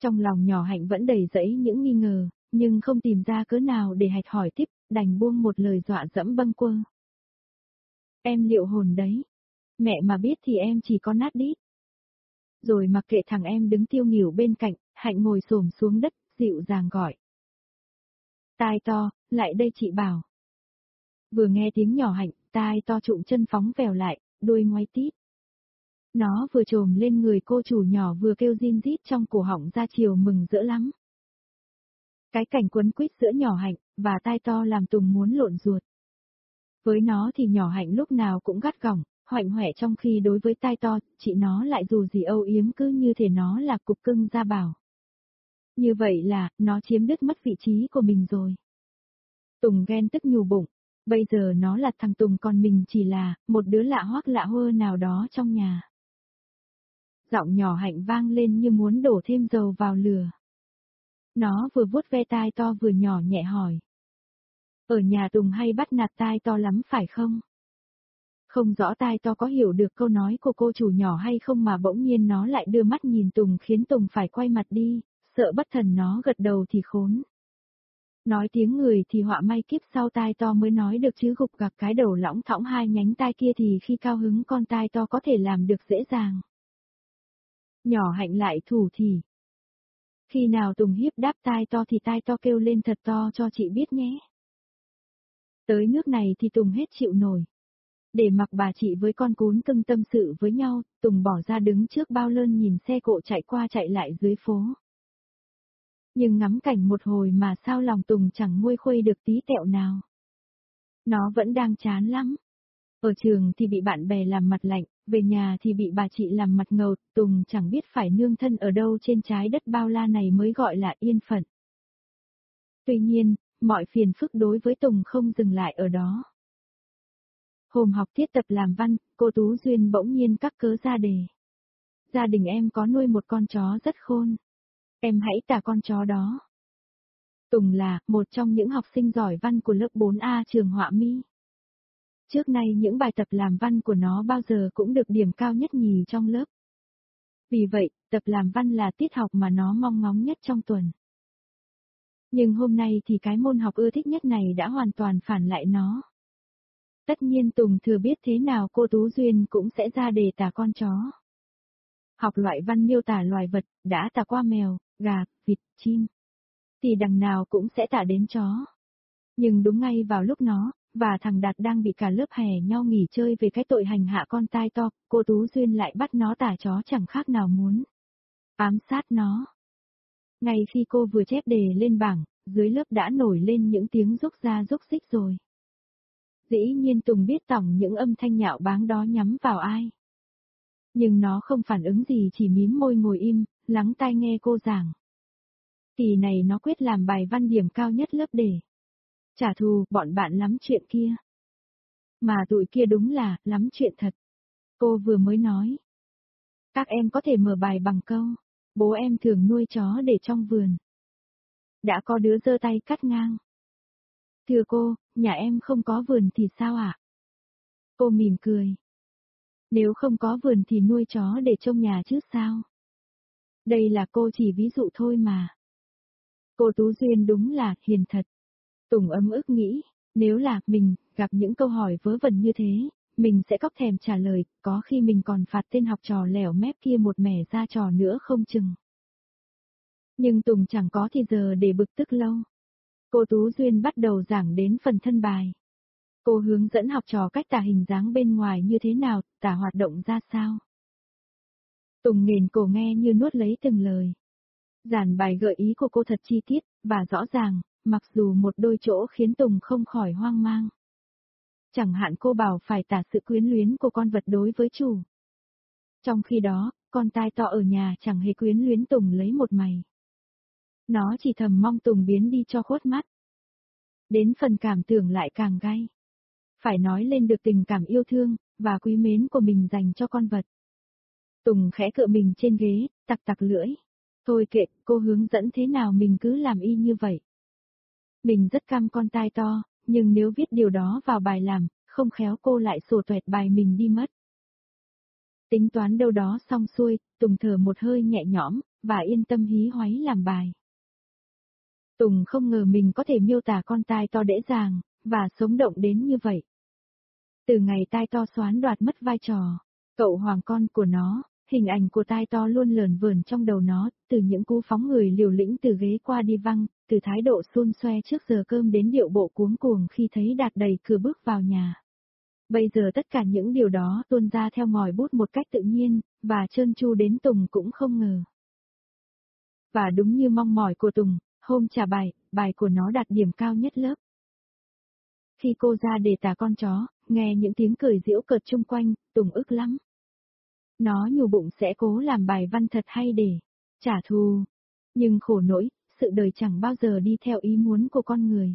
Trong lòng nhỏ hạnh vẫn đầy dẫy những nghi ngờ, nhưng không tìm ra cớ nào để hạch hỏi tiếp, đành buông một lời dọa dẫm bâng quơ. Em liệu hồn đấy. Mẹ mà biết thì em chỉ có nát đít. Rồi mặc kệ thằng em đứng tiêu nghỉu bên cạnh, hạnh ngồi xổm xuống đất, dịu dàng gọi. Tai to, lại đây chị bảo. Vừa nghe tiếng nhỏ hạnh, tai to trụng chân phóng vèo lại, đuôi ngoay tít. Nó vừa trồm lên người cô chủ nhỏ vừa kêu zin rít trong cổ họng ra chiều mừng rỡ lắm. Cái cảnh quấn quýt giữa nhỏ hạnh, và tai to làm Tùng muốn lộn ruột. Với nó thì nhỏ hạnh lúc nào cũng gắt gỏng, hoạnh hoẹ trong khi đối với tai to, chị nó lại dù gì âu yếm cứ như thể nó là cục cưng ra bảo. Như vậy là, nó chiếm đứt mất vị trí của mình rồi. Tùng ghen tức nhù bụng, bây giờ nó là thằng Tùng còn mình chỉ là, một đứa lạ hoắc lạ hơ nào đó trong nhà. Giọng nhỏ hạnh vang lên như muốn đổ thêm dầu vào lửa. Nó vừa vuốt ve tai to vừa nhỏ nhẹ hỏi. Ở nhà Tùng hay bắt nạt tai to lắm phải không? Không rõ tai to có hiểu được câu nói của cô chủ nhỏ hay không mà bỗng nhiên nó lại đưa mắt nhìn Tùng khiến Tùng phải quay mặt đi, sợ bất thần nó gật đầu thì khốn. Nói tiếng người thì họa may kiếp sau tai to mới nói được chứ gục gặp cái đầu lõng thõng hai nhánh tai kia thì khi cao hứng con tai to có thể làm được dễ dàng. Nhỏ hạnh lại thủ thì, khi nào Tùng hiếp đáp tai to thì tai to kêu lên thật to cho chị biết nhé. Tới nước này thì Tùng hết chịu nổi. Để mặc bà chị với con cún cưng tâm sự với nhau, Tùng bỏ ra đứng trước bao lơn nhìn xe cộ chạy qua chạy lại dưới phố. Nhưng ngắm cảnh một hồi mà sao lòng Tùng chẳng nguôi khuây được tí tẹo nào. Nó vẫn đang chán lắm. Ở trường thì bị bạn bè làm mặt lạnh, về nhà thì bị bà chị làm mặt ngầu, Tùng chẳng biết phải nương thân ở đâu trên trái đất bao la này mới gọi là yên phận. Tuy nhiên, mọi phiền phức đối với Tùng không dừng lại ở đó. Hôm học tiết tập làm văn, cô Tú Duyên bỗng nhiên các cớ ra đề. Gia đình em có nuôi một con chó rất khôn. Em hãy tả con chó đó. Tùng là một trong những học sinh giỏi văn của lớp 4A trường họa mi. Trước nay những bài tập làm văn của nó bao giờ cũng được điểm cao nhất nhì trong lớp. Vì vậy, tập làm văn là tiết học mà nó mong ngóng nhất trong tuần. Nhưng hôm nay thì cái môn học ưa thích nhất này đã hoàn toàn phản lại nó. Tất nhiên Tùng thừa biết thế nào cô Tú Duyên cũng sẽ ra đề tả con chó. Học loại văn miêu tả loài vật, đã tả qua mèo, gà, vịt, chim. Thì đằng nào cũng sẽ tả đến chó. Nhưng đúng ngay vào lúc nó, và thằng Đạt đang bị cả lớp hè nhau nghỉ chơi về cái tội hành hạ con tai to, cô Tú Duyên lại bắt nó tả chó chẳng khác nào muốn. Ám sát nó. Ngay khi cô vừa chép đề lên bảng, dưới lớp đã nổi lên những tiếng rúc ra rúc xích rồi. Dĩ nhiên Tùng biết tổng những âm thanh nhạo báng đó nhắm vào ai. Nhưng nó không phản ứng gì chỉ mím môi ngồi im, lắng tai nghe cô giảng. Kỳ này nó quyết làm bài văn điểm cao nhất lớp đề. Trả thù, bọn bạn lắm chuyện kia. Mà tụi kia đúng là, lắm chuyện thật. Cô vừa mới nói. Các em có thể mở bài bằng câu. Bố em thường nuôi chó để trong vườn. Đã có đứa giơ tay cắt ngang. Thưa cô, nhà em không có vườn thì sao ạ? Cô mỉm cười. Nếu không có vườn thì nuôi chó để trong nhà chứ sao? Đây là cô chỉ ví dụ thôi mà. Cô Tú Duyên đúng là hiền thật. Tùng ấm ức nghĩ, nếu là mình gặp những câu hỏi vớ vẩn như thế, mình sẽ cóc thèm trả lời, có khi mình còn phạt tên học trò lẻo mép kia một mẻ ra trò nữa không chừng. Nhưng Tùng chẳng có thì giờ để bực tức lâu. Cô Tú Duyên bắt đầu giảng đến phần thân bài. Cô hướng dẫn học trò cách tả hình dáng bên ngoài như thế nào, tả hoạt động ra sao. Tùng nghền cổ nghe như nuốt lấy từng lời. Giản bài gợi ý của cô thật chi tiết, và rõ ràng, mặc dù một đôi chỗ khiến Tùng không khỏi hoang mang. Chẳng hạn cô bảo phải tả sự quyến luyến của con vật đối với chủ. Trong khi đó, con tai to ở nhà chẳng hề quyến luyến Tùng lấy một mày. Nó chỉ thầm mong Tùng biến đi cho khuất mắt. Đến phần cảm tưởng lại càng gay. Phải nói lên được tình cảm yêu thương, và quý mến của mình dành cho con vật. Tùng khẽ cựa mình trên ghế, tặc tặc lưỡi. Thôi kệ, cô hướng dẫn thế nào mình cứ làm y như vậy. Mình rất cam con tai to, nhưng nếu viết điều đó vào bài làm, không khéo cô lại sổ tuẹt bài mình đi mất. Tính toán đâu đó xong xuôi, Tùng thở một hơi nhẹ nhõm, và yên tâm hí hoáy làm bài. Tùng không ngờ mình có thể miêu tả con tai to dễ dàng, và sống động đến như vậy. Từ ngày tai to xoán đoạt mất vai trò, cậu hoàng con của nó, hình ảnh của tai to luôn lờn vờn trong đầu nó, từ những cú phóng người liều lĩnh từ ghế qua đi văng, từ thái độ xôn xoe trước giờ cơm đến điệu bộ cuống cuồng khi thấy đạt đầy cửa bước vào nhà. Bây giờ tất cả những điều đó tuôn ra theo ngòi bút một cách tự nhiên, và trơn Chu đến Tùng cũng không ngờ. Và đúng như mong mỏi của Tùng, hôm trả bài, bài của nó đạt điểm cao nhất lớp. Khi cô ra để tả con chó, nghe những tiếng cười giễu cợt chung quanh, Tùng ức lắm. Nó nhủ bụng sẽ cố làm bài văn thật hay để trả thù. Nhưng khổ nỗi, sự đời chẳng bao giờ đi theo ý muốn của con người.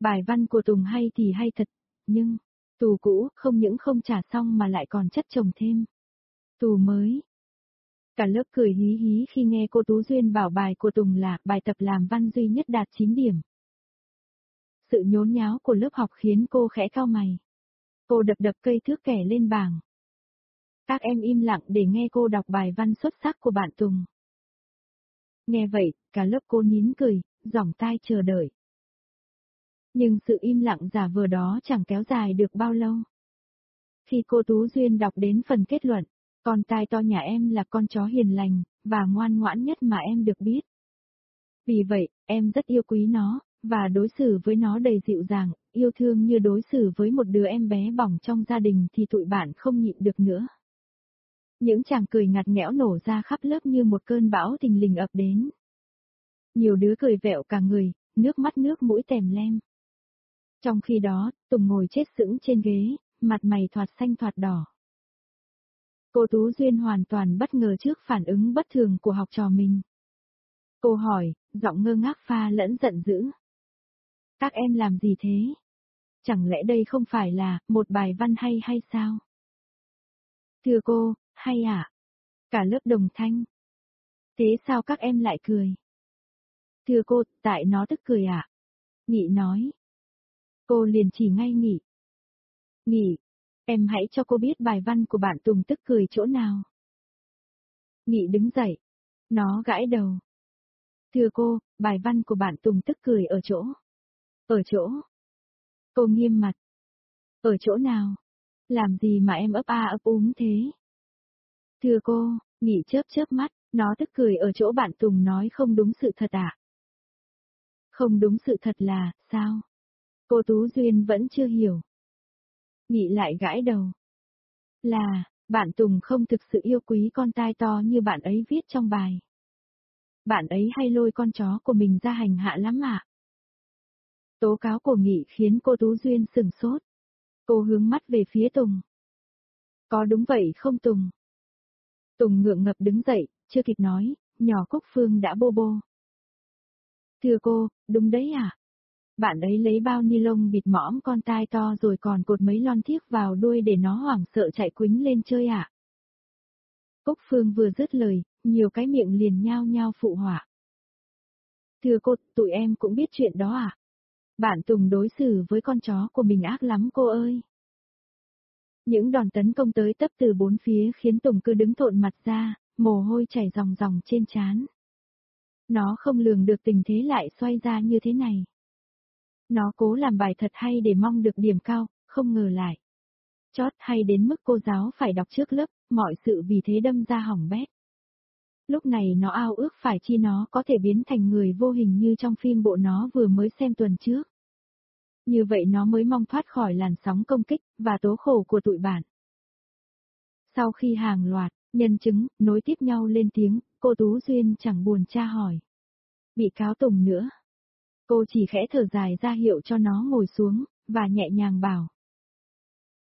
Bài văn của Tùng hay thì hay thật, nhưng, tù cũ không những không trả xong mà lại còn chất chồng thêm. Tù mới. Cả lớp cười hí hí khi nghe cô Tú Duyên bảo bài của Tùng là bài tập làm văn duy nhất đạt 9 điểm. Sự nhốn nháo của lớp học khiến cô khẽ cao mày. Cô đập đập cây thước kẻ lên bảng. Các em im lặng để nghe cô đọc bài văn xuất sắc của bạn Tùng. Nghe vậy, cả lớp cô nín cười, giỏng tai chờ đợi. Nhưng sự im lặng giả vờ đó chẳng kéo dài được bao lâu. Khi cô Tú Duyên đọc đến phần kết luận, con tai to nhà em là con chó hiền lành, và ngoan ngoãn nhất mà em được biết. Vì vậy, em rất yêu quý nó, và đối xử với nó đầy dịu dàng, yêu thương như đối xử với một đứa em bé bỏng trong gia đình thì tụi bạn không nhịn được nữa. Những chàng cười ngặt nghẽo nổ ra khắp lớp như một cơn bão tình lình ập đến. Nhiều đứa cười vẹo cả người, nước mắt nước mũi tèm lem. Trong khi đó, Tùng ngồi chết sững trên ghế, mặt mày thoạt xanh thoạt đỏ. Cô Tú Duyên hoàn toàn bất ngờ trước phản ứng bất thường của học trò mình. Cô hỏi, giọng ngơ ngác pha lẫn giận dữ. Các em làm gì thế? Chẳng lẽ đây không phải là một bài văn hay hay sao? Thưa cô, hay ạ? À? Cả lớp đồng thanh. Thế sao các em lại cười? Thưa cô, tại nó tức cười ạ. À? Nghị nói. Cô liền chỉ ngay Nghị. Nghị, em hãy cho cô biết bài văn của bạn Tùng tức cười chỗ nào. Nghị đứng dậy. Nó gãi đầu. Thưa cô, bài văn của bạn Tùng tức cười ở chỗ. Ở chỗ. Cô nghiêm mặt. Ở chỗ nào? Làm gì mà em ấp a ấp úng thế? Thưa cô, Nghị chớp chớp mắt, nó tức cười ở chỗ bạn Tùng nói không đúng sự thật. À? Không đúng sự thật là, sao? Cô Tú Duyên vẫn chưa hiểu. Nghị lại gãi đầu. Là, bạn Tùng không thực sự yêu quý con tai to như bạn ấy viết trong bài. Bạn ấy hay lôi con chó của mình ra hành hạ lắm ạ. Tố cáo của Nghị khiến cô Tú Duyên sừng sốt. Cô hướng mắt về phía Tùng. Có đúng vậy không Tùng? Tùng ngượng ngập đứng dậy, chưa kịp nói, nhỏ Cúc Phương đã bô bô. Thưa cô, đúng đấy à? Bạn ấy lấy bao ni lông bịt mõm con tai to rồi còn cột mấy lon thiếc vào đuôi để nó hoảng sợ chạy quính lên chơi. À? Cúc Phương vừa dứt lời, nhiều cái miệng liền nhao nhao phụ hỏa. Thưa cô, tụi em cũng biết chuyện đó à? Bạn Tùng đối xử với con chó của mình ác lắm cô ơi. Những đòn tấn công tới tấp từ bốn phía khiến Tùng cứ đứng thộn mặt ra, mồ hôi chảy ròng ròng trên trán. Nó không lường được tình thế lại xoay ra như thế này. Nó cố làm bài thật hay để mong được điểm cao, không ngờ lại. Chót hay đến mức cô giáo phải đọc trước lớp, mọi sự vì thế đâm ra hỏng bét. Lúc này nó ao ước phải chi nó có thể biến thành người vô hình như trong phim bộ nó vừa mới xem tuần trước. Như vậy nó mới mong thoát khỏi làn sóng công kích và tố khổ của tụi bạn. Sau khi hàng loạt, nhân chứng, nối tiếp nhau lên tiếng, cô Tú Duyên chẳng buồn tra hỏi. Bị cáo Tùng nữa. Cô chỉ khẽ thở dài ra hiệu cho nó ngồi xuống, và nhẹ nhàng bảo.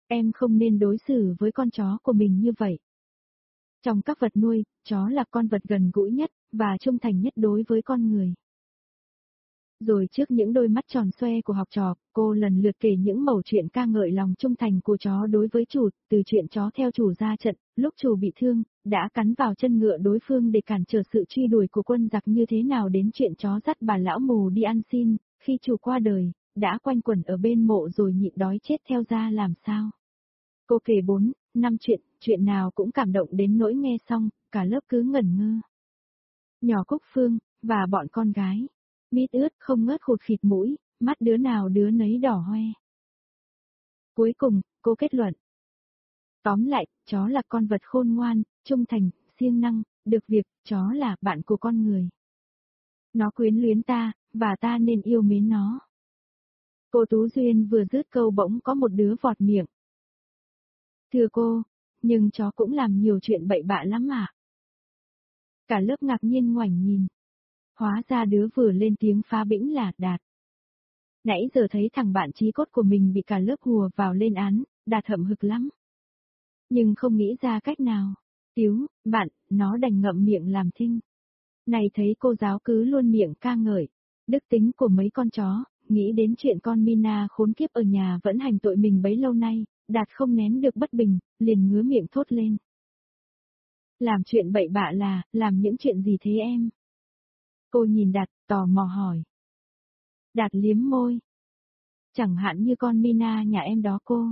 Em không nên đối xử với con chó của mình như vậy. Trong các vật nuôi, chó là con vật gần gũi nhất, và trung thành nhất đối với con người. Rồi trước những đôi mắt tròn xoe của học trò, cô lần lượt kể những mẩu chuyện ca ngợi lòng trung thành của chó đối với chủ, từ chuyện chó theo chủ ra trận, lúc chủ bị thương, đã cắn vào chân ngựa đối phương để cản trở sự truy đuổi của quân giặc như thế nào đến chuyện chó dắt bà lão mù đi ăn xin, khi chủ qua đời, đã quanh quẩn ở bên mộ rồi nhịn đói chết theo ra làm sao. Cô kể bốn, năm chuyện, chuyện nào cũng cảm động đến nỗi nghe xong, cả lớp cứ ngẩn ngơ. Nhỏ Cúc Phương, và bọn con gái, mít ướt không ngớt khụt khịt mũi, mắt đứa nào đứa nấy đỏ hoe. Cuối cùng, cô kết luận. Tóm lại, chó là con vật khôn ngoan, trung thành, siêng năng, được việc, chó là bạn của con người. Nó quyến luyến ta, và ta nên yêu mến nó. Cô Tú Duyên vừa dứt câu bỗng có một đứa vọt miệng. Thưa cô, nhưng chó cũng làm nhiều chuyện bậy bạ lắm à. Cả lớp ngạc nhiên ngoảnh nhìn. Hóa ra đứa vừa lên tiếng phá bĩnh là Đạt. Nãy giờ thấy thằng bạn trí cốt của mình bị cả lớp hùa vào lên án, Đạt hậm hực lắm. Nhưng không nghĩ ra cách nào. Tiếu, bạn, nó đành ngậm miệng làm thinh. Này thấy cô giáo cứ luôn miệng ca ngợi. Đức tính của mấy con chó, nghĩ đến chuyện con Mina khốn kiếp ở nhà vẫn hành tội mình bấy lâu nay, Đạt không nén được bất bình, liền ngứa miệng thốt lên. Làm chuyện bậy bạ là, làm những chuyện gì thế em? Cô nhìn Đạt, tò mò hỏi. Đạt liếm môi. Chẳng hạn như con Mina nhà em đó cô.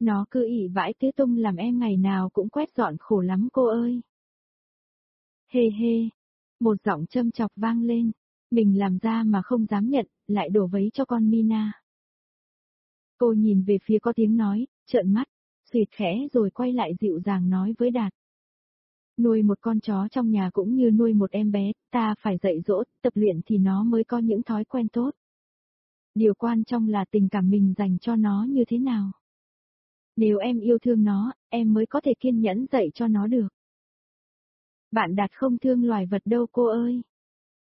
Nó cứ ị vãi tứ tung làm em ngày nào cũng quét dọn khổ lắm cô ơi. Hê hê. Một giọng châm chọc vang lên. Mình làm ra mà không dám nhận, lại đổ vấy cho con Mina. Cô nhìn về phía có tiếng nói, trợn mắt, suyệt khẽ rồi quay lại dịu dàng nói với Đạt. Nuôi một con chó trong nhà cũng như nuôi một em bé, ta phải dạy dỗ, tập luyện thì nó mới có những thói quen tốt. Điều quan trọng là tình cảm mình dành cho nó như thế nào. Nếu em yêu thương nó, em mới có thể kiên nhẫn dạy cho nó được. Bạn đạt không thương loài vật đâu cô ơi.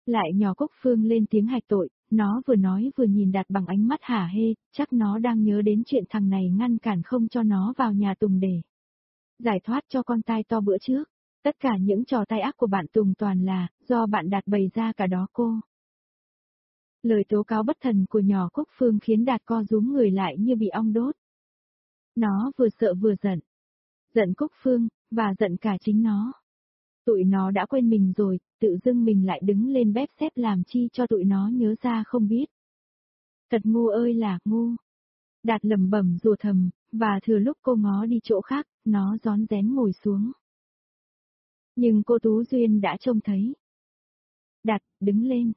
Lại nhỏ Cúc Phương lên tiếng hạch tội, nó vừa nói vừa nhìn đạt bằng ánh mắt hả hê, chắc nó đang nhớ đến chuyện thằng này ngăn cản không cho nó vào nhà Tùng để giải thoát cho con tai to bữa trước. Tất cả những trò tai ác của bạn Tùng toàn là, do bạn Đạt bày ra cả đó cô. Lời tố cáo bất thần của nhỏ Cúc Phương khiến Đạt co rúm người lại như bị ong đốt. Nó vừa sợ vừa giận. Giận Cúc Phương, và giận cả chính nó. Tụi nó đã quên mình rồi, tự dưng mình lại đứng lên bếp xếp làm chi cho tụi nó nhớ ra không biết. Thật ngu ơi là ngu. Đạt lầm bẩm rùa thầm, và thừa lúc cô ngó đi chỗ khác, nó gión rén ngồi xuống. Nhưng cô Tú Duyên đã trông thấy. Đạt, đứng lên.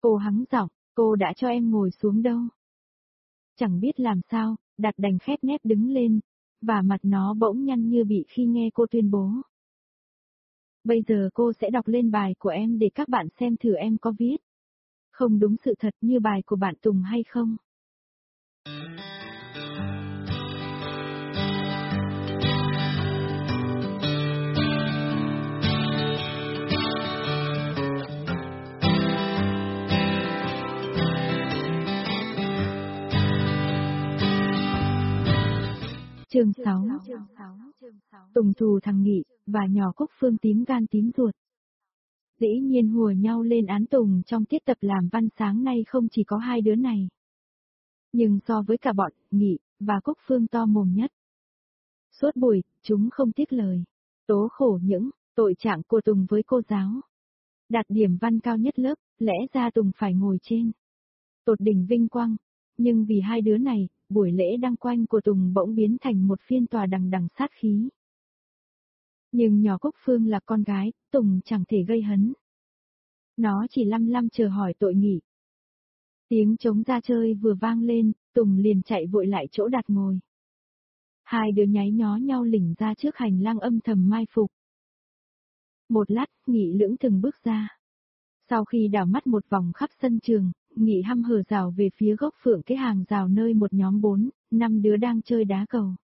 Cô hắng giọng, cô đã cho em ngồi xuống đâu. Chẳng biết làm sao, Đạt đành khép nép đứng lên, và mặt nó bỗng nhăn như bị khi nghe cô tuyên bố. Bây giờ cô sẽ đọc lên bài của em để các bạn xem thử em có viết. Không đúng sự thật như bài của bạn Tùng hay không. Chương 6 Tùng thù thằng Nghị, và nhỏ Cúc Phương tím gan tím ruột. Dĩ nhiên hùa nhau lên án Tùng trong tiết tập làm văn sáng nay không chỉ có hai đứa này. Nhưng so với cả bọn, Nghị, và Cúc Phương to mồm nhất. Suốt buổi, chúng không tiếc lời. Tố khổ những, tội trạng của Tùng với cô giáo. Đạt điểm văn cao nhất lớp, lẽ ra Tùng phải ngồi trên. Tột đỉnh vinh quang. Nhưng vì hai đứa này, buổi lễ đăng quanh của Tùng bỗng biến thành một phiên tòa đằng đằng sát khí. Nhưng nhỏ Cúc Phương là con gái, Tùng chẳng thể gây hấn. Nó chỉ lăm lăm chờ hỏi tội nghỉ. Tiếng trống ra chơi vừa vang lên, Tùng liền chạy vội lại chỗ đặt ngồi. Hai đứa nháy nhó nhau lỉnh ra trước hành lang âm thầm mai phục. Một lát, nghị lưỡng từng bước ra. Sau khi đảo mắt một vòng khắp sân trường, Nghị hăm hở rào về phía gốc phượng cái hàng rào nơi một nhóm bốn, năm đứa đang chơi đá cầu.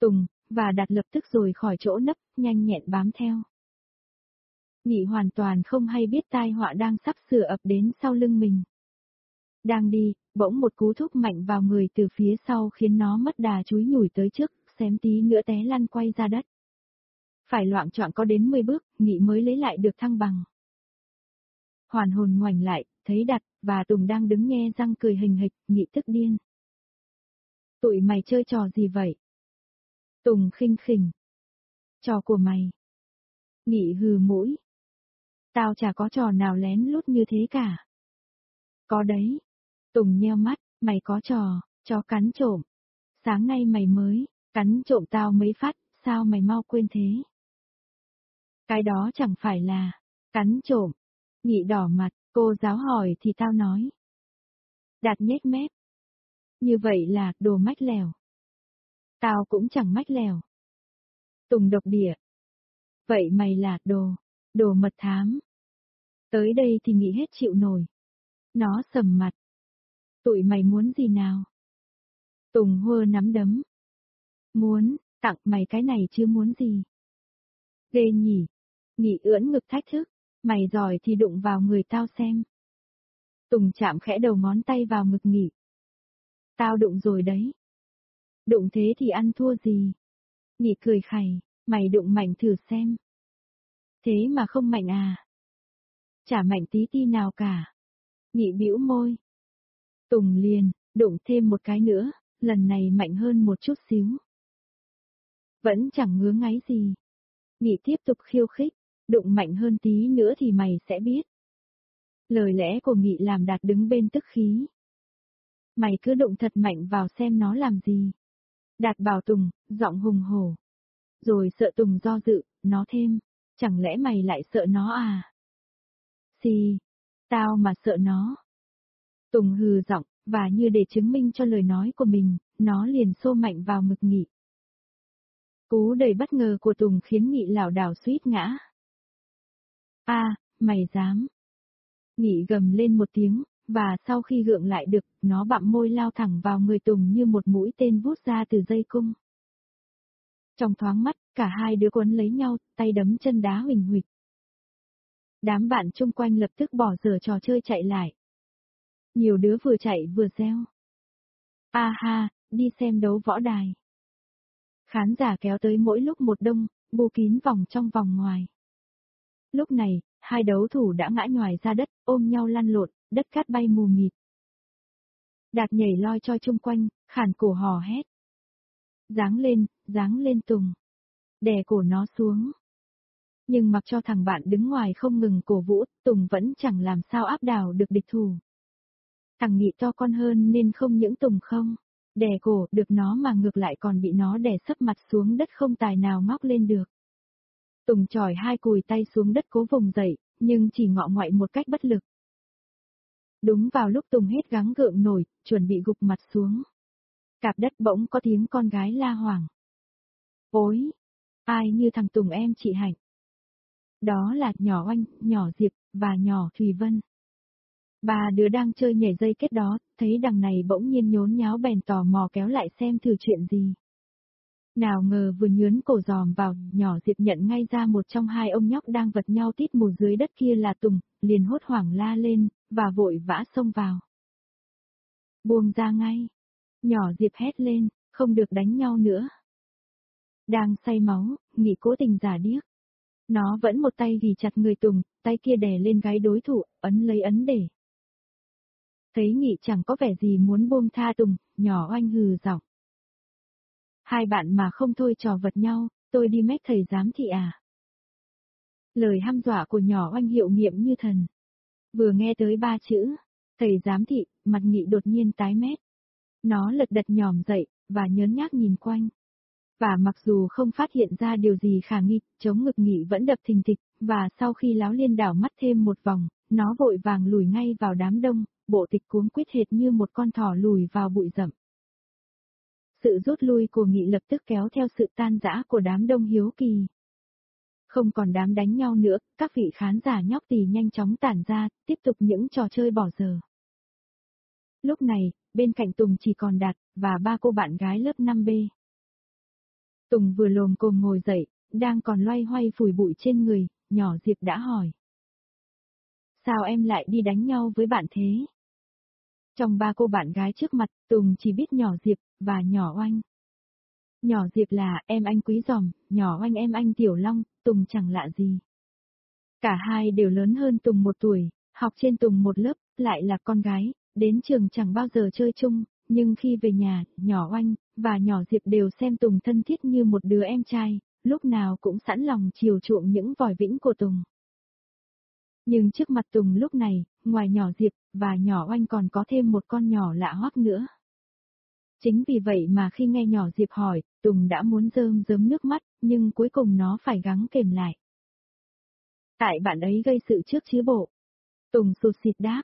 Tùng, và đặt lập tức rồi khỏi chỗ nấp, nhanh nhẹn bám theo. Nghị hoàn toàn không hay biết tai họa đang sắp sửa ập đến sau lưng mình. Đang đi, bỗng một cú thúc mạnh vào người từ phía sau khiến nó mất đà chúi nhủi tới trước, xém tí nữa té lăn quay ra đất. Phải loạn trọn có đến 10 bước, Nghị mới lấy lại được thăng bằng. Hoàn hồn ngoảnh lại, thấy đặt và Tùng đang đứng nghe răng cười hình hịch, Nghị tức điên. Tụi mày chơi trò gì vậy? Tùng khinh khỉnh. Trò của mày. Nghị hừ mũi. Tao chả có trò nào lén lút như thế cả. Có đấy. Tùng nheo mắt, mày có trò, chó cắn trộm. Sáng nay mày mới, cắn trộm tao mấy phát, sao mày mau quên thế? Cái đó chẳng phải là, cắn trộm. Nghị đỏ mặt, cô giáo hỏi thì tao nói. Đạt nhếch mép. Như vậy là đồ mách lèo. Tao cũng chẳng mách lèo. Tùng độc địa. Vậy mày là đồ, đồ mật thám. Tới đây thì nghĩ hết chịu nổi. Nó sầm mặt. Tụi mày muốn gì nào? Tùng hơ nắm đấm. Muốn, tặng mày cái này chứ muốn gì? Ghê nhỉ. Nghị ưỡn ngực thách thức. Mày giỏi thì đụng vào người tao xem. Tùng chạm khẽ đầu ngón tay vào ngực nghỉ. Tao đụng rồi đấy. Đụng thế thì ăn thua gì? Nhị cười khẩy, mày đụng mạnh thử xem. Thế mà không mạnh à? Chả mạnh tí ti nào cả. Nhị bĩu môi. Tùng liền, đụng thêm một cái nữa, lần này mạnh hơn một chút xíu. Vẫn chẳng ngứa ngáy gì. Nhị tiếp tục khiêu khích, đụng mạnh hơn tí nữa thì mày sẽ biết. Lời lẽ của Nghị làm đạt đứng bên tức khí. Mày cứ đụng thật mạnh vào xem nó làm gì. Đạt bảo Tùng, giọng hùng hổ. Rồi sợ Tùng do dự, nó thêm, chẳng lẽ mày lại sợ nó à? Xì, tao mà sợ nó. Tùng hừ giọng, và như để chứng minh cho lời nói của mình, nó liền xô mạnh vào ngực Nghị. Cú đầy bất ngờ của Tùng khiến Nghị lảo đảo suýt ngã a mày dám. Nghị gầm lên một tiếng, và sau khi gượng lại được, nó bặm môi lao thẳng vào người Tùng như một mũi tên vút ra từ dây cung. Trong thoáng mắt, cả hai đứa quấn lấy nhau, tay đấm chân đá huỳnh huỳnh. Đám bạn chung quanh lập tức bỏ dở trò chơi chạy lại. Nhiều đứa vừa chạy vừa reo. A ha, đi xem đấu võ đài. Khán giả kéo tới mỗi lúc một đông, bù kín vòng trong vòng ngoài. Lúc này, hai đấu thủ đã ngã nhòi ra đất, ôm nhau lăn lộn, đất cát bay mù mịt. Đạt nhảy loi cho chung quanh, khản cổ hò hét. Dáng lên, dáng lên Tùng. Đè cổ nó xuống. Nhưng mặc cho thằng bạn đứng ngoài không ngừng cổ vũ, Tùng vẫn chẳng làm sao áp đảo được địch thủ. Thằng nghị to con hơn nên không những Tùng không. Đè cổ được nó mà ngược lại còn bị nó đè sấp mặt xuống đất không tài nào ngóc lên được. Tùng tròi hai cùi tay xuống đất cố vùng dậy, nhưng chỉ ngọ ngoại một cách bất lực. Đúng vào lúc Tùng hết gắng gượng nổi, chuẩn bị gục mặt xuống. Cạp đất bỗng có tiếng con gái la hoảng. Ôi! Ai như thằng Tùng em chị Hạnh? Đó là nhỏ oanh, nhỏ Diệp, và nhỏ Thùy Vân. Bà đứa đang chơi nhảy dây kết đó, thấy đằng này bỗng nhiên nhốn nháo bèn tò mò kéo lại xem thử chuyện gì. Nào ngờ vừa nhướn cổ giòm vào, nhỏ Diệp nhận ngay ra một trong hai ông nhóc đang vật nhau tít mù dưới đất kia là Tùng, liền hốt hoảng la lên, và vội vã xông vào. Buông ra ngay. Nhỏ Diệp hét lên, không được đánh nhau nữa. Đang say máu, nghị cố tình giả điếc. Nó vẫn một tay ghi chặt người Tùng, tay kia đè lên gái đối thủ, ấn lấy ấn để. Thấy nghị chẳng có vẻ gì muốn buông tha Tùng, nhỏ oanh hừ giọng. Hai bạn mà không thôi trò vật nhau, tôi đi mét thầy giám thị à. Lời hăm dọa của nhỏ oanh hiệu nghiệm như thần. Vừa nghe tới ba chữ, thầy giám thị, mặt nghị đột nhiên tái mét. Nó lật đật nhòm dậy, và nhớn nhác nhìn quanh. Và mặc dù không phát hiện ra điều gì khả nghi, chống ngực nghị vẫn đập thình thịch, và sau khi láo liên đảo mắt thêm một vòng, nó vội vàng lùi ngay vào đám đông, bộ tịch cuống quyết hệt như một con thỏ lùi vào bụi rậm. Sự rút lui của nghị lập tức kéo theo sự tan rã của đám đông hiếu kỳ. Không còn đám đánh nhau nữa, các vị khán giả nhóc tỳ nhanh chóng tản ra, tiếp tục những trò chơi bỏ giờ. Lúc này, bên cạnh Tùng chỉ còn Đạt, và ba cô bạn gái lớp 5B. Tùng vừa lồm cồm ngồi dậy, đang còn loay hoay phủi bụi trên người, nhỏ Diệp đã hỏi. Sao em lại đi đánh nhau với bạn thế? Trong ba cô bạn gái trước mặt, Tùng chỉ biết nhỏ Diệp, và nhỏ Oanh. Nhỏ Diệp là em anh Quý Giòm, nhỏ Oanh em anh Tiểu Long, Tùng chẳng lạ gì. Cả hai đều lớn hơn Tùng một tuổi, học trên Tùng một lớp, lại là con gái, đến trường chẳng bao giờ chơi chung, nhưng khi về nhà, nhỏ Oanh, và nhỏ Diệp đều xem Tùng thân thiết như một đứa em trai, lúc nào cũng sẵn lòng chiều chuộng những vòi vĩnh của Tùng. Nhưng trước mặt Tùng lúc này, ngoài nhỏ Diệp, và nhỏ Oanh còn có thêm một con nhỏ lạ hoắc nữa. Chính vì vậy mà khi nghe nhỏ Diệp hỏi, Tùng đã muốn rơm rớm nước mắt, nhưng cuối cùng nó phải gắng kềm lại. Tại bạn ấy gây sự trước chứ bộ. Tùng sụt xịt đáp.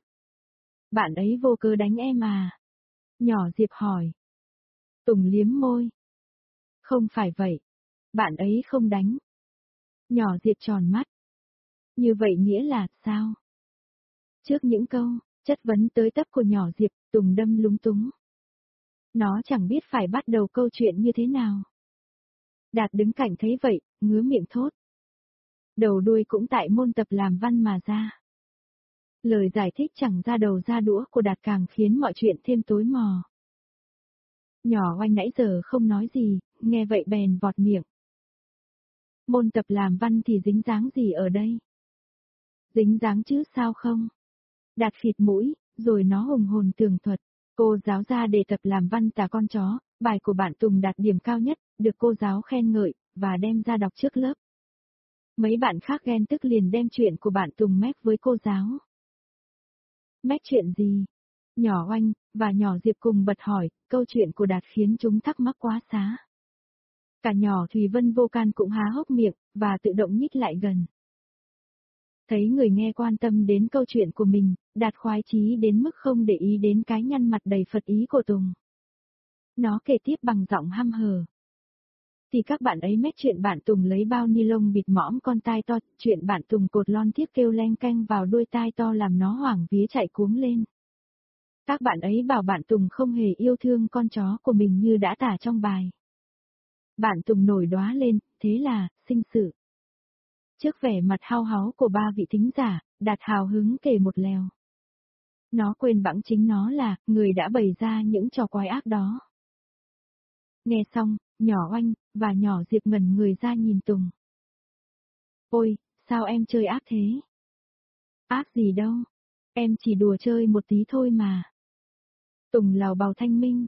Bạn ấy vô cơ đánh em à? Nhỏ Diệp hỏi. Tùng liếm môi. Không phải vậy. Bạn ấy không đánh. Nhỏ Diệp tròn mắt. Như vậy nghĩa là sao? Trước những câu, chất vấn tới tấp của nhỏ Diệp, Tùng đâm lúng túng. Nó chẳng biết phải bắt đầu câu chuyện như thế nào. Đạt đứng cạnh thấy vậy, ngứa miệng thốt. Đầu đuôi cũng tại môn tập làm văn mà ra. Lời giải thích chẳng ra đầu ra đũa của Đạt càng khiến mọi chuyện thêm tối mò. Nhỏ oanh nãy giờ không nói gì, nghe vậy bèn vọt miệng. Môn tập làm văn thì dính dáng gì ở đây? Dính dáng chứ sao không? Đạt khịt mũi, rồi nó hùng hồn tường thuật. Cô giáo ra đề tập làm văn tà con chó, bài của bạn Tùng đạt điểm cao nhất, được cô giáo khen ngợi, và đem ra đọc trước lớp. Mấy bạn khác ghen tức liền đem chuyện của bạn Tùng mép với cô giáo. Mép chuyện gì? Nhỏ oanh, và nhỏ Diệp cùng bật hỏi, câu chuyện của Đạt khiến chúng thắc mắc quá xá. Cả nhỏ Thùy Vân vô can cũng há hốc miệng, và tự động nhích lại gần. Thấy người nghe quan tâm đến câu chuyện của mình, đạt khoái chí đến mức không để ý đến cái nhăn mặt đầy Phật ý của Tùng. Nó kể tiếp bằng giọng hăm hờ. Thì các bạn ấy mét chuyện bạn Tùng lấy bao ni lông bịt mõm con tai to, chuyện bạn Tùng cột lon thiết kêu len canh vào đuôi tai to làm nó hoảng vía chạy cuống lên. Các bạn ấy bảo bạn Tùng không hề yêu thương con chó của mình như đã tả trong bài. Bạn Tùng nổi đóa lên, thế là, sinh sự. Trước vẻ mặt hao háo của ba vị thính giả, đạt hào hứng kể một lèo. Nó quên bẵng chính nó là, người đã bày ra những trò quái ác đó. Nghe xong, nhỏ oanh, và nhỏ Diệp ngẩn người ra nhìn Tùng. Ôi, sao em chơi ác thế? Ác gì đâu, em chỉ đùa chơi một tí thôi mà. Tùng lào bào thanh minh.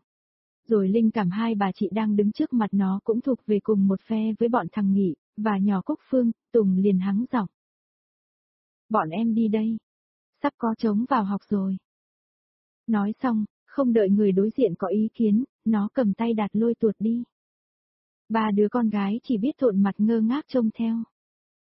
Rồi linh cảm hai bà chị đang đứng trước mặt nó cũng thuộc về cùng một phe với bọn thằng Nghị, và nhỏ Cúc Phương, Tùng liền hắng giọng. Bọn em đi đây. Sắp có trống vào học rồi. Nói xong, không đợi người đối diện có ý kiến, nó cầm tay đặt lôi tuột đi. Ba đứa con gái chỉ biết thộn mặt ngơ ngác trông theo.